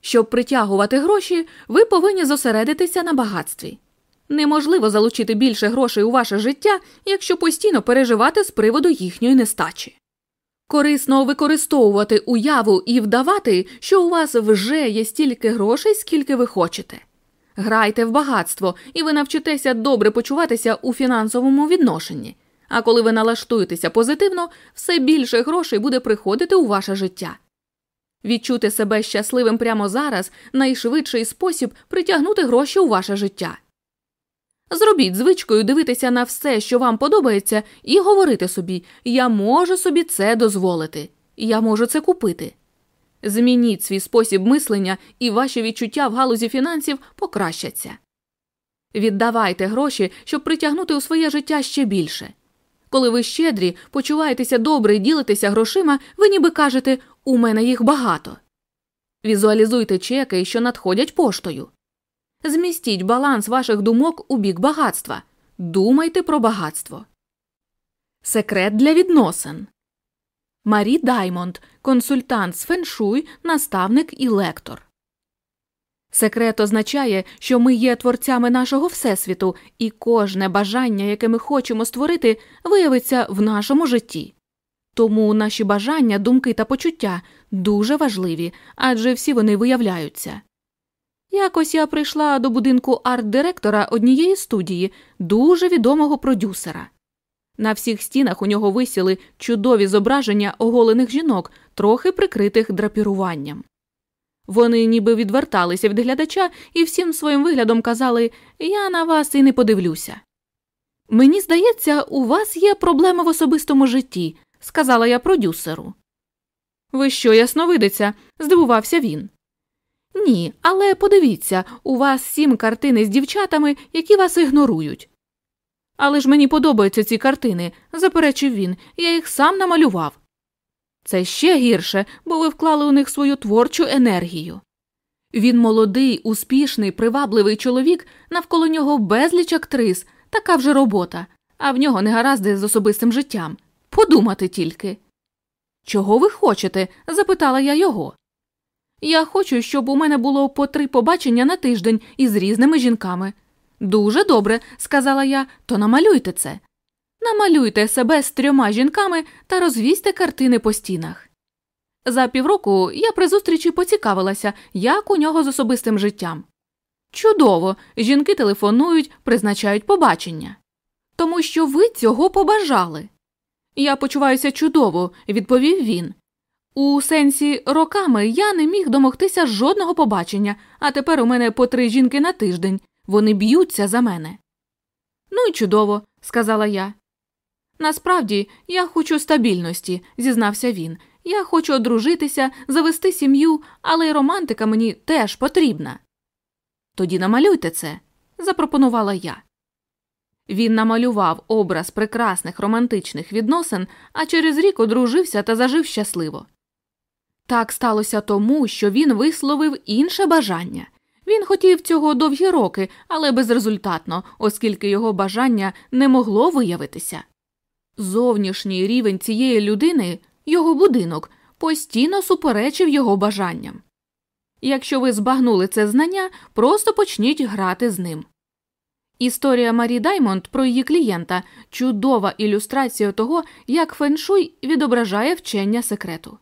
Щоб притягувати гроші, ви повинні зосередитися на багатстві. Неможливо залучити більше грошей у ваше життя, якщо постійно переживати з приводу їхньої нестачі. Корисно використовувати уяву і вдавати, що у вас вже є стільки грошей, скільки ви хочете. Грайте в багатство, і ви навчитеся добре почуватися у фінансовому відношенні. А коли ви налаштуєтеся позитивно, все більше грошей буде приходити у ваше життя. Відчути себе щасливим прямо зараз найшвидший спосіб притягнути гроші у ваше життя. Зробіть звичкою дивитися на все, що вам подобається, і говорити собі Я можу собі це дозволити. Я можу це купити. Змініть свій спосіб мислення, і ваші відчуття в галузі фінансів покращаться. Віддавайте гроші, щоб притягнути у своє життя ще більше. Коли ви щедрі, почуваєтеся добре і ділитеся грошима, ви ніби кажете у мене їх багато. Візуалізуйте чеки, що надходять поштою. Змістіть баланс ваших думок у бік багатства. Думайте про багатство. Секрет для відносин Марі Даймонд, консультант з феншуй, наставник і лектор. Секрет означає, що ми є творцями нашого всесвіту, і кожне бажання, яке ми хочемо створити, виявиться в нашому житті. Тому наші бажання, думки та почуття дуже важливі, адже всі вони виявляються. Якось я прийшла до будинку арт-директора однієї студії, дуже відомого продюсера. На всіх стінах у нього висіли чудові зображення оголених жінок, трохи прикритих драпіруванням. Вони ніби відверталися від глядача і всім своїм виглядом казали Я на вас і не подивлюся. Мені здається, у вас є проблема в особистому житті, сказала я продюсеру. Ви що, ясновидиця? здивувався він. Ні, але подивіться, у вас сім картини з дівчатами, які вас ігнорують. Але ж мені подобаються ці картини, заперечив він, я їх сам намалював. Це ще гірше, бо ви вклали у них свою творчу енергію. Він молодий, успішний, привабливий чоловік, навколо нього безліч актрис, така вже робота, а в нього не гаразди з особистим життям. Подумати тільки. Чого ви хочете? запитала я його. Я хочу, щоб у мене було по три побачення на тиждень із різними жінками. Дуже добре, сказала я, то намалюйте це. Намалюйте себе з трьома жінками та розвісьте картини по стінах. За півроку я при зустрічі поцікавилася, як у нього з особистим життям. Чудово, жінки телефонують, призначають побачення. Тому що ви цього побажали. Я почуваюся чудово, відповів він. У сенсі роками я не міг домогтися жодного побачення, а тепер у мене по три жінки на тиждень. Вони б'ються за мене. Ну і чудово, сказала я. Насправді я хочу стабільності, зізнався він. Я хочу одружитися, завести сім'ю, але й романтика мені теж потрібна. Тоді намалюйте це, запропонувала я. Він намалював образ прекрасних романтичних відносин, а через рік одружився та зажив щасливо. Так сталося тому, що він висловив інше бажання. Він хотів цього довгі роки, але безрезультатно, оскільки його бажання не могло виявитися. Зовнішній рівень цієї людини, його будинок, постійно суперечив його бажанням. Якщо ви збагнули це знання, просто почніть грати з ним. Історія Марі Даймонд про її клієнта чудова ілюстрація того, як феншуй відображає вчення секрету.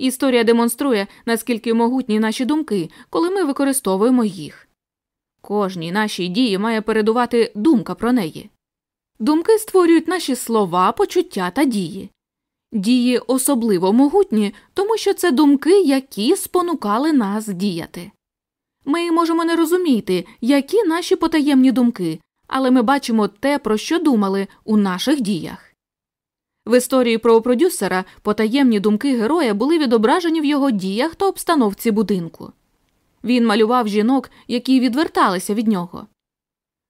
Історія демонструє, наскільки могутні наші думки, коли ми використовуємо їх. Кожній нашій дії має передувати думка про неї. Думки створюють наші слова, почуття та дії. Дії особливо могутні, тому що це думки, які спонукали нас діяти. Ми можемо не розуміти, які наші потаємні думки, але ми бачимо те, про що думали у наших діях. В історії про продюсера потаємні думки героя були відображені в його діях та обстановці будинку. Він малював жінок, які відверталися від нього.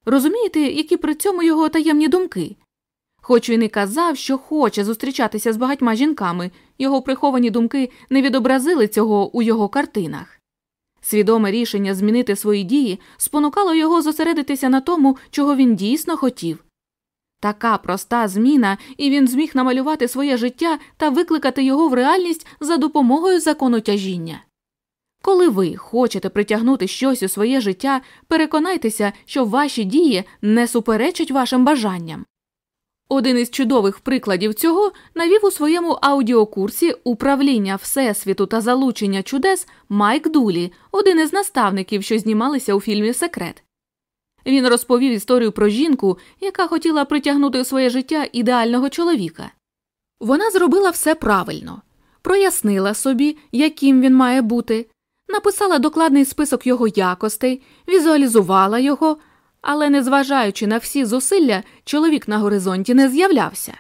Розумієте, які при цьому його таємні думки? Хоч він і казав, що хоче зустрічатися з багатьма жінками, його приховані думки не відобразили цього у його картинах. Свідоме рішення змінити свої дії спонукало його зосередитися на тому, чого він дійсно хотів. Така проста зміна, і він зміг намалювати своє життя та викликати його в реальність за допомогою закону тяжіння. Коли ви хочете притягнути щось у своє життя, переконайтеся, що ваші дії не суперечать вашим бажанням. Один із чудових прикладів цього навів у своєму аудіокурсі управління Всесвіту та залучення чудес Майк Дулі, один із наставників, що знімалися у фільмі Секрет. Він розповів історію про жінку, яка хотіла притягнути у своє життя ідеального чоловіка. Вона зробила все правильно, прояснила собі, яким він має бути, написала докладний список його якостей, візуалізувала його, але, незважаючи на всі зусилля, чоловік на горизонті не з'являвся.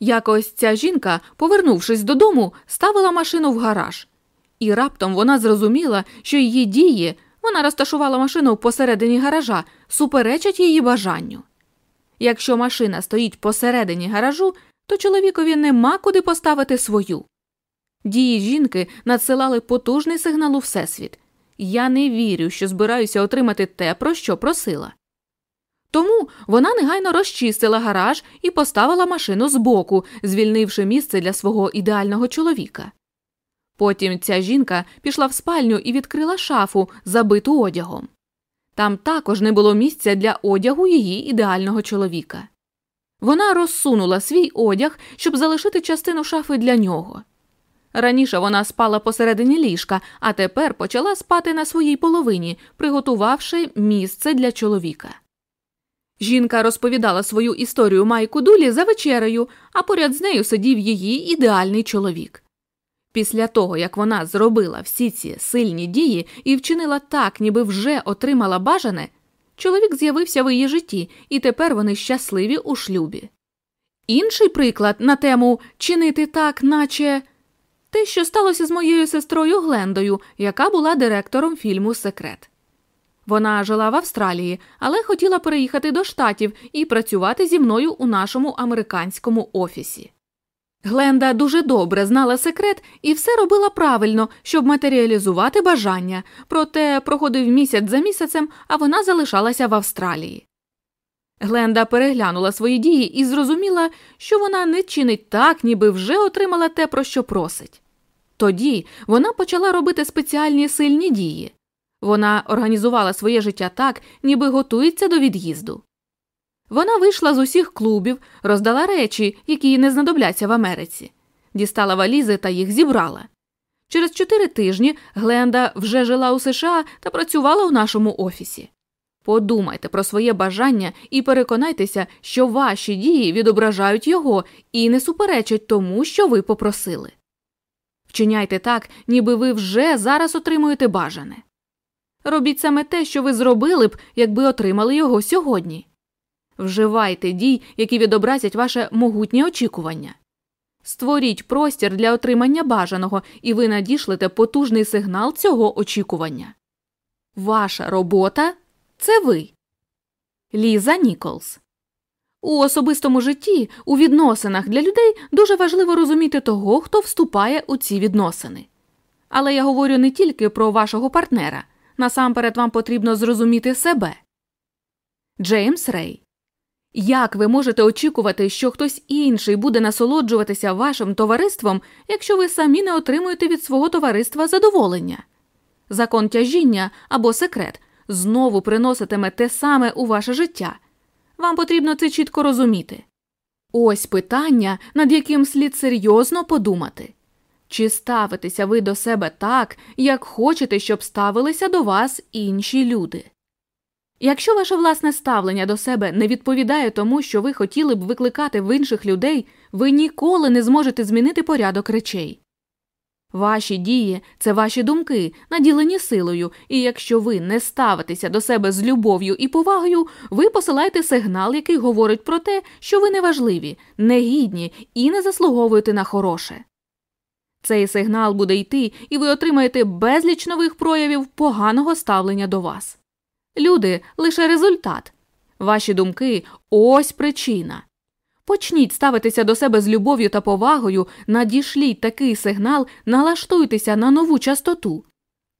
Якось ця жінка, повернувшись додому, ставила машину в гараж, і раптом вона зрозуміла, що її дії вона розташувала машину посередині гаража, суперечать її бажанню. Якщо машина стоїть посередині гаражу, то чоловікові нема куди поставити свою. Дії жінки надсилали потужний сигнал у Всесвіт я не вірю, що збираюся отримати те, про що просила. Тому вона негайно розчистила гараж і поставила машину збоку, звільнивши місце для свого ідеального чоловіка. Потім ця жінка пішла в спальню і відкрила шафу, забиту одягом. Там також не було місця для одягу її ідеального чоловіка. Вона розсунула свій одяг, щоб залишити частину шафи для нього. Раніше вона спала посередині ліжка, а тепер почала спати на своїй половині, приготувавши місце для чоловіка. Жінка розповідала свою історію Майку Дулі за вечерею, а поряд з нею сидів її ідеальний чоловік. Після того, як вона зробила всі ці сильні дії і вчинила так, ніби вже отримала бажане, чоловік з'явився в її житті, і тепер вони щасливі у шлюбі. Інший приклад на тему чинити так, наче те, що сталося з моєю сестрою Глендою, яка була директором фільму Секрет. Вона жила в Австралії, але хотіла переїхати до штатів і працювати зі мною у нашому американському офісі. Гленда дуже добре знала секрет і все робила правильно, щоб матеріалізувати бажання, проте проходив місяць за місяцем, а вона залишалася в Австралії. Гленда переглянула свої дії і зрозуміла, що вона не чинить так, ніби вже отримала те, про що просить. Тоді вона почала робити спеціальні сильні дії. Вона організувала своє життя так, ніби готується до від'їзду. Вона вийшла з усіх клубів, роздала речі, які їй не знадобляться в Америці, дістала валізи та їх зібрала. Через чотири тижні Гленда вже жила у США та працювала у нашому офісі. Подумайте про своє бажання і переконайтеся, що ваші дії відображають його і не суперечать тому, що ви попросили. Вчиняйте так, ніби ви вже зараз отримуєте бажане. Робіть саме те, що ви зробили б, якби отримали його сьогодні. Вживайте дій, які відобразять ваше могутнє очікування. Створіть простір для отримання бажаного, і ви надішлете потужний сигнал цього очікування. Ваша робота це ви. Ліза Ніколс. У особистому житті, у відносинах для людей дуже важливо розуміти того, хто вступає у ці відносини. Але я говорю не тільки про вашого партнера. Насамперед вам потрібно зрозуміти себе. Джеймс Рей як ви можете очікувати, що хтось інший буде насолоджуватися вашим товариством, якщо ви самі не отримуєте від свого товариства задоволення? Закон тяжіння або секрет знову приноситиме те саме у ваше життя. Вам потрібно це чітко розуміти. Ось питання, над яким слід серйозно подумати чи ставитеся ви до себе так, як хочете, щоб ставилися до вас інші люди. Якщо ваше власне ставлення до себе не відповідає тому, що ви хотіли б викликати в інших людей, ви ніколи не зможете змінити порядок речей. Ваші дії це ваші думки, наділені силою, і якщо ви не ставитеся до себе з любов'ю і повагою, ви посилаєте сигнал, який говорить про те, що ви неважливі, негідні і не заслуговуєте на хороше. Цей сигнал буде йти, і ви отримаєте безліч нових проявів поганого ставлення до вас. Люди лише результат. Ваші думки ось причина. Почніть ставитися до себе з любов'ю та повагою, надішліть такий сигнал, налаштуйтеся на нову частоту.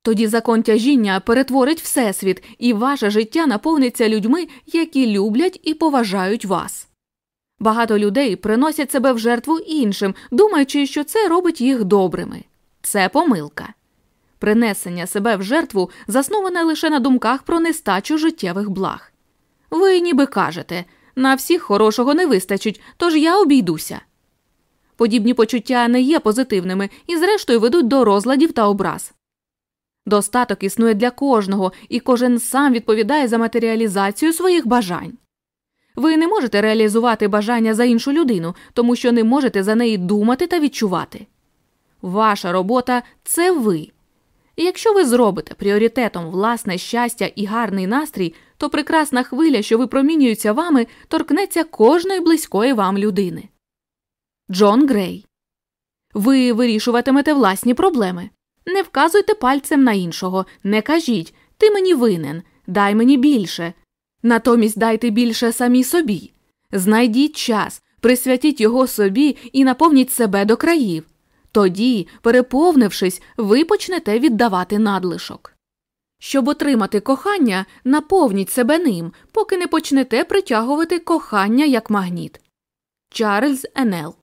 Тоді закон тяжіння перетворить Всесвіт, і ваше життя наповниться людьми, які люблять і поважають вас. Багато людей приносять себе в жертву іншим, думаючи, що це робить їх добрими. Це помилка. Принесення себе в жертву засноване лише на думках про нестачу життєвих благ. Ви ніби кажете на всіх хорошого не вистачить, тож я обійдуся. Подібні почуття не є позитивними і, зрештою, ведуть до розладів та образ. Достаток існує для кожного, і кожен сам відповідає за матеріалізацію своїх бажань. Ви не можете реалізувати бажання за іншу людину, тому що не можете за неї думати та відчувати. Ваша робота це ви. І якщо ви зробите пріоритетом власне щастя і гарний настрій, то прекрасна хвиля, що випромінюється вами, торкнеться кожної близької вам людини. Джон Грей. Ви вирішуватимете власні проблеми. Не вказуйте пальцем на іншого, не кажіть ти мені винен, дай мені більше. Натомість дайте більше самі собі. Знайдіть час, присвятіть його собі і наповніть себе до країв. Тоді, переповнившись, ви почнете віддавати надлишок. Щоб отримати кохання, наповніть себе ним, поки не почнете притягувати кохання як магніт. Чарльз Енел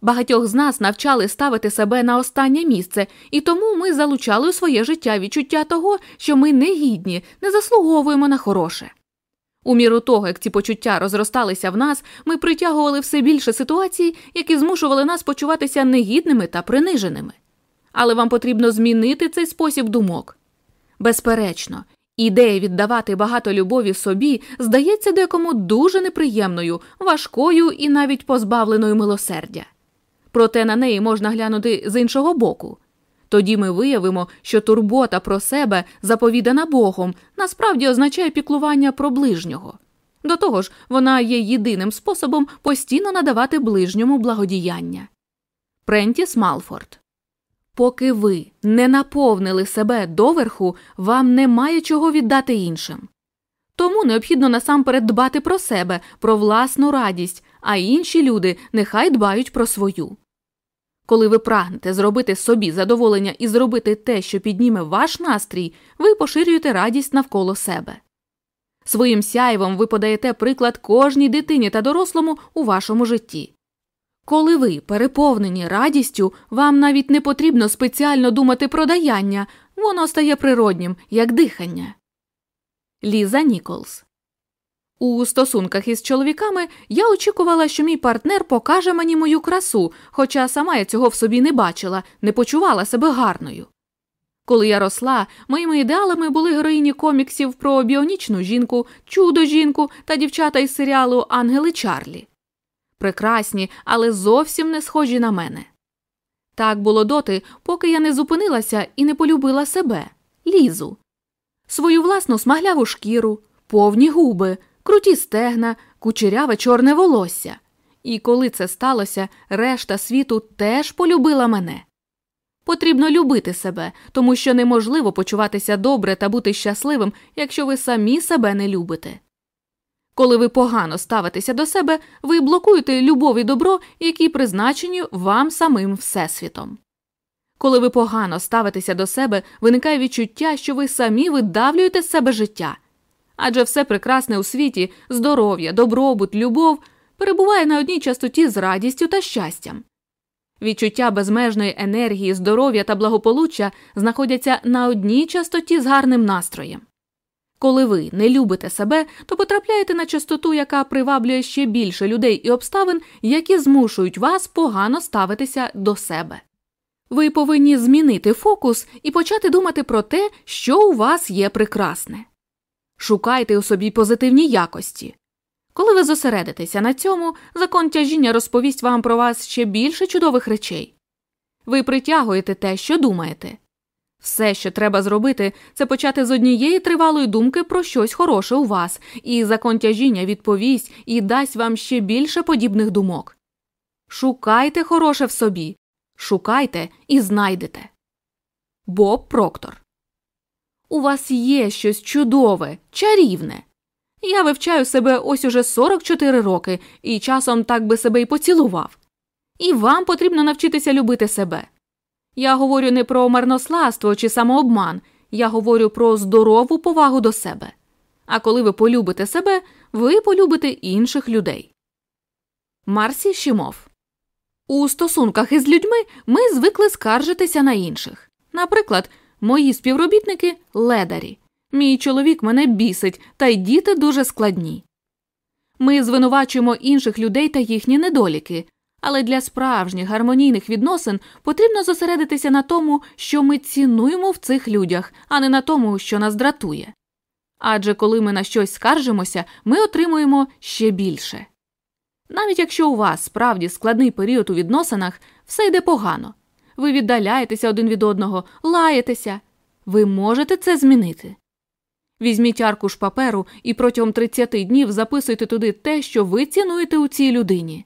Багатьох з нас навчали ставити себе на останнє місце, і тому ми залучали у своє життя відчуття того, що ми не гідні, не заслуговуємо на хороше. У міру того, як ці почуття розросталися в нас, ми притягували все більше ситуацій, які змушували нас почуватися негідними та приниженими. Але вам потрібно змінити цей спосіб думок. Безперечно, ідея віддавати багато любові собі здається декому дуже неприємною, важкою і навіть позбавленою милосердя. Проте на неї можна глянути з іншого боку. Тоді ми виявимо, що турбота про себе, заповідана Богом, насправді означає піклування про ближнього. До того ж, вона є єдиним способом постійно надавати ближньому благодіяння. Прентіс Малфорд Поки ви не наповнили себе доверху, вам немає чого віддати іншим. Тому необхідно насамперед дбати про себе, про власну радість, а інші люди нехай дбають про свою. Коли ви прагнете зробити собі задоволення і зробити те, що підніме ваш настрій, ви поширюєте радість навколо себе. Своїм сяйвом ви подаєте приклад кожній дитині та дорослому у вашому житті. Коли ви переповнені радістю, вам навіть не потрібно спеціально думати про даяння, воно стає природнім, як дихання. Ліза Ніколс у стосунках із чоловіками я очікувала, що мій партнер покаже мені мою красу, хоча сама я цього в собі не бачила, не почувала себе гарною. Коли я росла, моїми ідеалами були героїні коміксів про біонічну жінку, чудо жінку та дівчата із серіалу Ангели Чарлі. Прекрасні, але зовсім не схожі на мене. Так було доти, поки я не зупинилася і не полюбила себе, лізу, свою власну смагляву шкіру, повні губи, круті стегна, кучеряве чорне волосся. І коли це сталося, решта світу теж полюбила мене. Потрібно любити себе, тому що неможливо почуватися добре та бути щасливим, якщо ви самі себе не любите. Коли ви погано ставитеся до себе, ви блокуєте любов і добро, які призначені вам самим Всесвітом. Коли ви погано ставитеся до себе, виникає відчуття, що ви самі видавлюєте з себе життя, адже все прекрасне у світі здоров'я, добробут, любов перебуває на одній частоті з радістю та щастям. Відчуття безмежної енергії, здоров'я та благополуччя знаходяться на одній частоті з гарним настроєм. Коли ви не любите себе, то потрапляєте на частоту, яка приваблює ще більше людей і обставин, які змушують вас погано ставитися до себе. Ви повинні змінити фокус і почати думати про те, що у вас є прекрасне. Шукайте у собі позитивні якості. Коли ви зосередитеся на цьому, закон тяжіння розповість вам про вас ще більше чудових речей. Ви притягуєте те, що думаєте. Все, що треба зробити, це почати з однієї тривалої думки про щось хороше у вас, і закон тяжіння відповість і дасть вам ще більше подібних думок. Шукайте хороше в собі, шукайте і знайдете. Боб Проктор у вас є щось чудове, чарівне. Я вивчаю себе ось уже 44 роки і часом так би себе й поцілував. І вам потрібно навчитися любити себе. Я говорю не про марнославство чи самообман, я говорю про здорову повагу до себе. А коли ви полюбите себе, ви полюбите інших людей. Марсі Шімов у стосунках із людьми ми звикли скаржитися на інших. Наприклад, Мої співробітники ледарі. Мій чоловік мене бісить, та й діти дуже складні. Ми звинувачуємо інших людей та їхні недоліки, але для справжніх гармонійних відносин потрібно зосередитися на тому, що ми цінуємо в цих людях, а не на тому, що нас дратує. Адже коли ми на щось скаржимося, ми отримуємо ще більше. Навіть якщо у вас справді складний період у відносинах, все йде погано ви віддаляєтеся один від одного, лаєтеся. Ви можете це змінити. Візьміть аркуш паперу і протягом 30 днів записуйте туди те, що ви цінуєте у цій людині.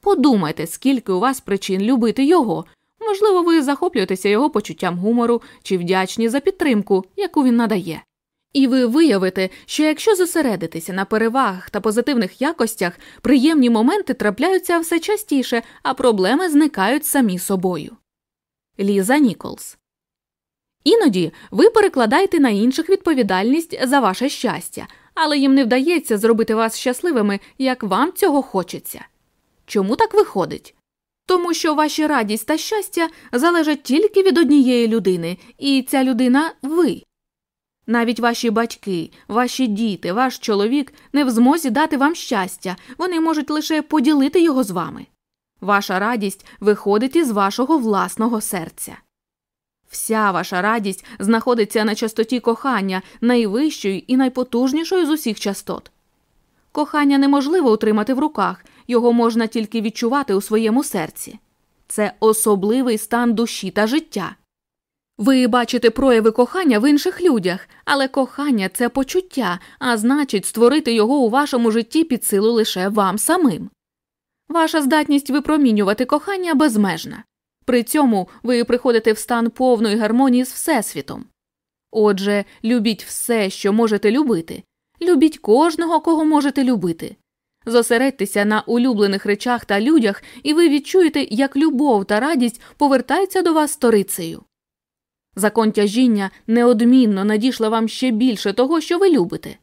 Подумайте, скільки у вас причин любити його. Можливо, ви захоплюєтеся його почуттям гумору чи вдячні за підтримку, яку він надає. І ви виявите, що якщо зосередитися на перевагах та позитивних якостях, приємні моменти трапляються все частіше, а проблеми зникають самі собою. Ліза Ніколс Іноді ви перекладаєте на інших відповідальність за ваше щастя, але їм не вдається зробити вас щасливими, як вам цього хочеться. Чому так виходить? Тому що ваші радість та щастя залежать тільки від однієї людини, і ця людина ви. Навіть ваші батьки, ваші діти, ваш чоловік не в змозі дати вам щастя, вони можуть лише поділити його з вами. Ваша радість виходить із вашого власного серця. Вся ваша радість знаходиться на частоті кохання, найвищої і найпотужнішої з усіх частот. Кохання неможливо утримати в руках, його можна тільки відчувати у своєму серці. Це особливий стан душі та життя. Ви бачите прояви кохання в інших людях, але кохання це почуття, а значить, створити його у вашому житті під силу лише вам самим. Ваша здатність випромінювати кохання безмежна. При цьому ви приходите в стан повної гармонії з Всесвітом. Отже, любіть все, що можете любити, любіть кожного, кого можете любити. Зосередьтеся на улюблених речах та людях, і ви відчуєте, як любов та радість повертаються до вас сторицею. Закон тяжіння неодмінно надійшла вам ще більше того, що ви любите.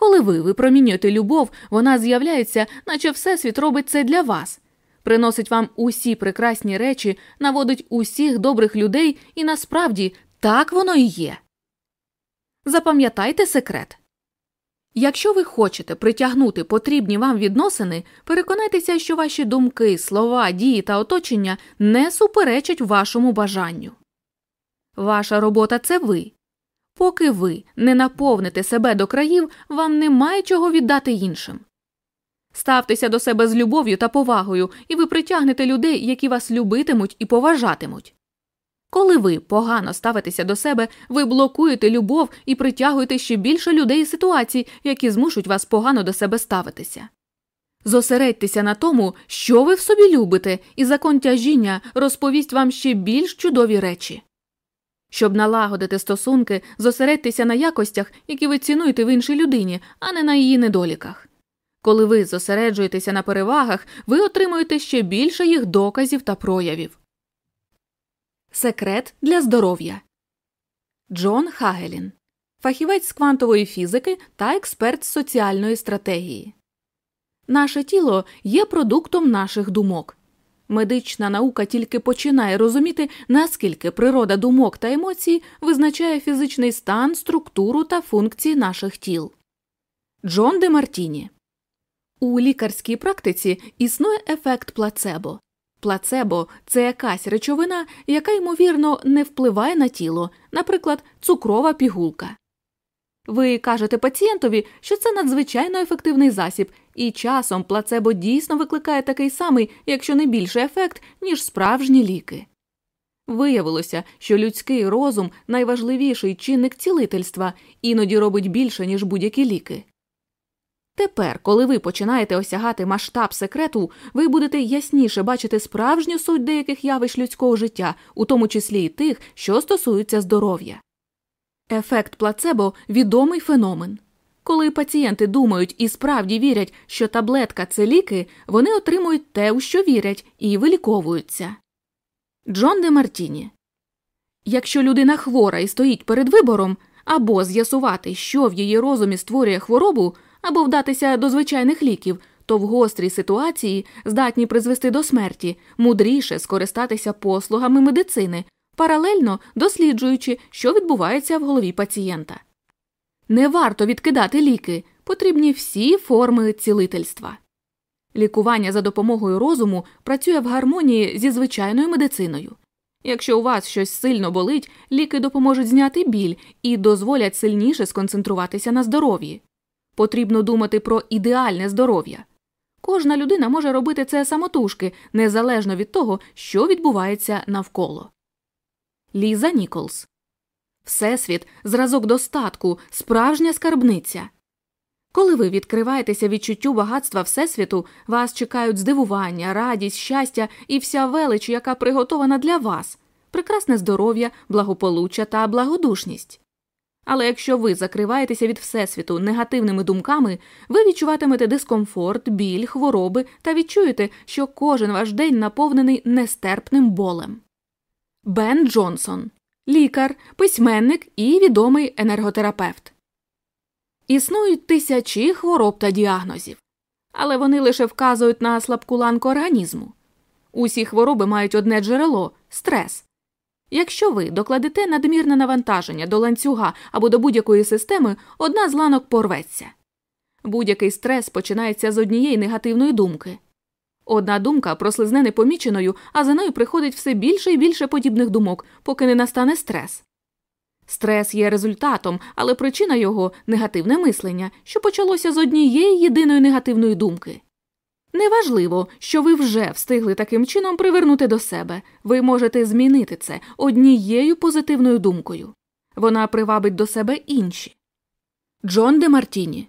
Коли ви випромінюєте любов, вона з'являється, наче Всесвіт робить це для вас, приносить вам усі прекрасні речі, наводить усіх добрих людей, і насправді так воно і є. Запам'ятайте секрет. Якщо ви хочете притягнути потрібні вам відносини, переконайтеся, що ваші думки, слова, дії та оточення не суперечать вашому бажанню. Ваша робота це ви. Поки ви не наповните себе до країв, вам немає чого віддати іншим. Ставтеся до себе з любов'ю та повагою, і ви притягнете людей, які вас любитимуть і поважатимуть. Коли ви погано ставитеся до себе, ви блокуєте любов і притягуєте ще більше людей і ситуацій, які змушують вас погано до себе ставитися. Зосередьтеся на тому, що ви в собі любите, і закон тяжіння розповість вам ще більш чудові речі. Щоб налагодити стосунки, зосередьтеся на якостях, які ви цінуєте в іншій людині, а не на її недоліках. Коли ви зосереджуєтеся на перевагах, ви отримуєте ще більше їх доказів та проявів. Секрет для здоров'я Джон Хагелін фахівець з квантової фізики та експерт з соціальної стратегії. Наше тіло є продуктом наших думок. Медична наука тільки починає розуміти, наскільки природа думок та емоцій визначає фізичний стан, структуру та функції наших тіл. Джон Де Мартіні у лікарській практиці існує ефект плацебо. Плацебо це якась речовина, яка, ймовірно, не впливає на тіло, наприклад, цукрова пігулка. Ви кажете пацієнтові, що це надзвичайно ефективний засіб, і часом плацебо дійсно викликає такий самий, якщо не більший ефект, ніж справжні ліки. Виявилося, що людський розум найважливіший чинник цілительства, іноді робить більше, ніж будь-які ліки. Тепер, коли ви починаєте осягати масштаб секрету, ви будете ясніше бачити справжню суть деяких явищ людського життя, у тому числі й тих, що стосуються здоров'я. Ефект плацебо відомий феномен. Коли пацієнти думають і справді вірять, що таблетка це ліки, вони отримують те, у що вірять, і виліковуються. Джон Де Мартіні Якщо людина хвора і стоїть перед вибором або з'ясувати, що в її розумі створює хворобу, або вдатися до звичайних ліків, то в гострій ситуації здатні призвести до смерті, мудріше скористатися послугами медицини, паралельно досліджуючи, що відбувається в голові пацієнта. Не варто відкидати ліки, потрібні всі форми цілительства. Лікування за допомогою розуму працює в гармонії зі звичайною медициною. Якщо у вас щось сильно болить, ліки допоможуть зняти біль і дозволять сильніше сконцентруватися на здоров'ї. Потрібно думати про ідеальне здоров'я. Кожна людина може робити це самотужки, незалежно від того, що відбувається навколо. Ліза Ніколс Всесвіт зразок достатку, справжня скарбниця. Коли ви відкриваєтеся відчуттю багатства Всесвіту, вас чекають здивування, радість, щастя і вся велич, яка приготована для вас, прекрасне здоров'я, благополуччя та благодушність. Але якщо ви закриваєтеся від Всесвіту негативними думками, ви відчуватимете дискомфорт, біль, хвороби та відчуєте, що кожен ваш день наповнений нестерпним болем. Бен Джонсон лікар, письменник і відомий енерготерапевт. Існують тисячі хвороб та діагнозів, але вони лише вказують на слабку ланку організму. Усі хвороби мають одне джерело стрес. Якщо ви докладете надмірне навантаження до ланцюга або до будь-якої системи, одна з ланок порветься. Будь-який стрес починається з однієї негативної думки. Одна думка прослизне непоміченою, а за нею приходить все більше і більше подібних думок, поки не настане стрес. Стрес є результатом, але причина його негативне мислення, що почалося з однієї єдиної негативної думки. Неважливо, що ви вже встигли таким чином привернути до себе, ви можете змінити це однією позитивною думкою. Вона привабить до себе інші. Джон Де Мартіні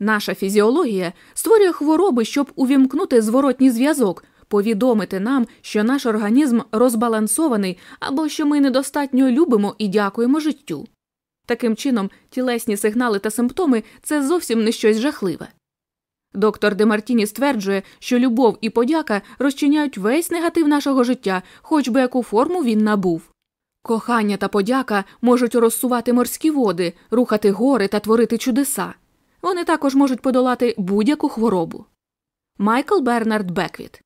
Наша фізіологія створює хвороби, щоб увімкнути зворотній зв'язок, повідомити нам, що наш організм розбалансований або що ми недостатньо любимо і дякуємо життю. Таким чином, тілесні сигнали та симптоми це зовсім не щось жахливе. Доктор Демартіні стверджує, що любов і подяка розчиняють весь негатив нашого життя, хоч би яку форму він набув. Кохання та подяка можуть розсувати морські води, рухати гори та творити чудеса. Вони також можуть подолати будь-яку хворобу. Майкл Бернард Беквіт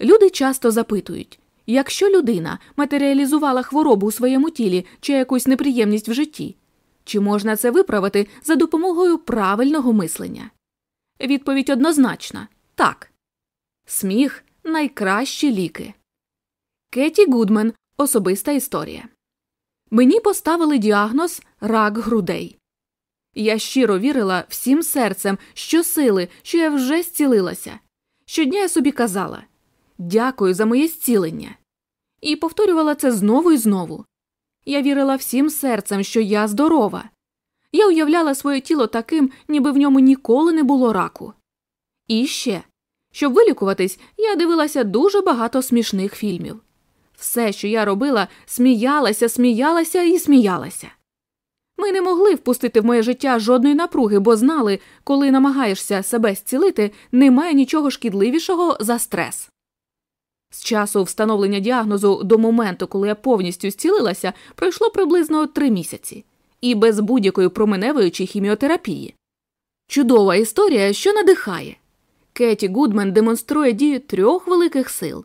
Люди часто запитують якщо людина матеріалізувала хворобу у своєму тілі чи якусь неприємність в житті, чи можна це виправити за допомогою правильного мислення? Відповідь однозначна так. Сміх найкращі ліки. Кеті Гудмен Особиста історія. Мені поставили діагноз рак грудей. Я щиро вірила всім серцем, що сили, що я вже зцілилася. Щодня я собі казала Дякую за моє зцілення. І повторювала це знову і знову. Я вірила всім серцем, що я здорова. Я уявляла своє тіло таким, ніби в ньому ніколи не було раку. І ще, щоб вилікуватись, я дивилася дуже багато смішних фільмів. Все, що я робила, сміялася, сміялася і сміялася. Ми не могли впустити в моє життя жодної напруги, бо знали, коли намагаєшся себе зцілити, немає нічого шкідливішого за стрес. З часу встановлення діагнозу до моменту, коли я повністю зцілилася, пройшло приблизно три місяці, і без будь-якої променевої чи хіміотерапії. Чудова історія, що надихає. Кеті Гудмен демонструє дію трьох великих сил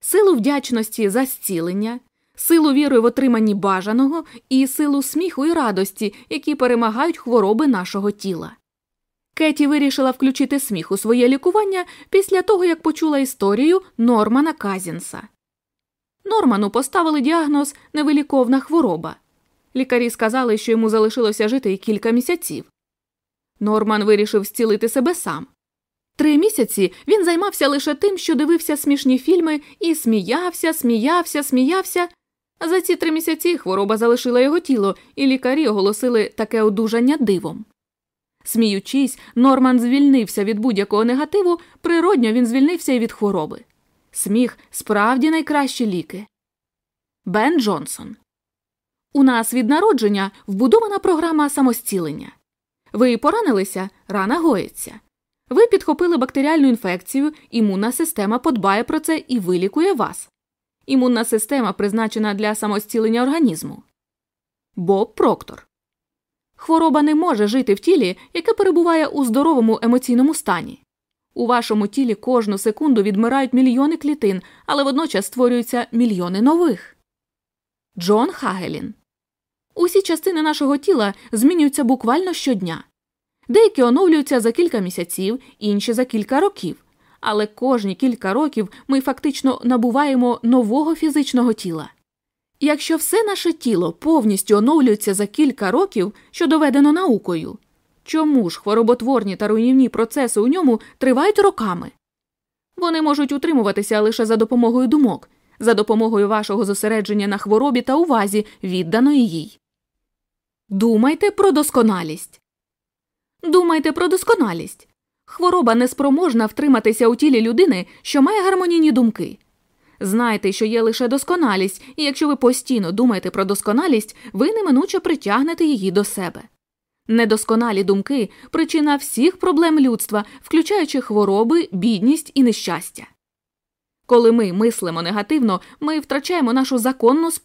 силу вдячності за зцілення, силу віри в отриманні бажаного і силу сміху і радості, які перемагають хвороби нашого тіла. Кеті вирішила включити сміх у своє лікування після того, як почула історію Нормана Казінса. Норману поставили діагноз невиліковна хвороба. Лікарі сказали, що йому залишилося жити кілька місяців. Норман вирішив зцілити себе сам. Три місяці він займався лише тим, що дивився смішні фільми і сміявся, сміявся, сміявся. За ці три місяці хвороба залишила його тіло, і лікарі оголосили таке одужання дивом. Сміючись, Норман звільнився від будь-якого негативу, природньо він звільнився і від хвороби. Сміх справді найкращі ліки. Бен Джонсон. У нас від народження вбудована програма самостілення. Ви поранилися, рана гоїться. Ви підхопили бактеріальну інфекцію, імунна система подбає про це і вилікує вас. Імунна система призначена для самостілення організму. Боб Проктор Хвороба не може жити в тілі, яке перебуває у здоровому емоційному стані. У вашому тілі кожну секунду відмирають мільйони клітин, але водночас створюються мільйони нових. Джон Хагелін Усі частини нашого тіла змінюються буквально щодня. Деякі оновлюються за кілька місяців, інші за кілька років. Але кожні кілька років ми фактично набуваємо нового фізичного тіла. Якщо все наше тіло повністю оновлюється за кілька років, що доведено наукою, чому ж хвороботворні та руйнівні процеси у ньому тривають роками? Вони можуть утримуватися лише за допомогою думок, за допомогою вашого зосередження на хворобі та увазі, відданої їй. Думайте про досконалість. Думайте про досконалість. Хвороба неспроможна втриматися у тілі людини, що має гармонійні думки. Знайте, що є лише досконалість, і якщо ви постійно думаєте про досконалість, ви неминуче притягнете її до себе. Недосконалі думки причина всіх проблем людства, включаючи хвороби, бідність і нещастя. Коли ми мислимо негативно, ми втрачаємо нашу законну спадщину.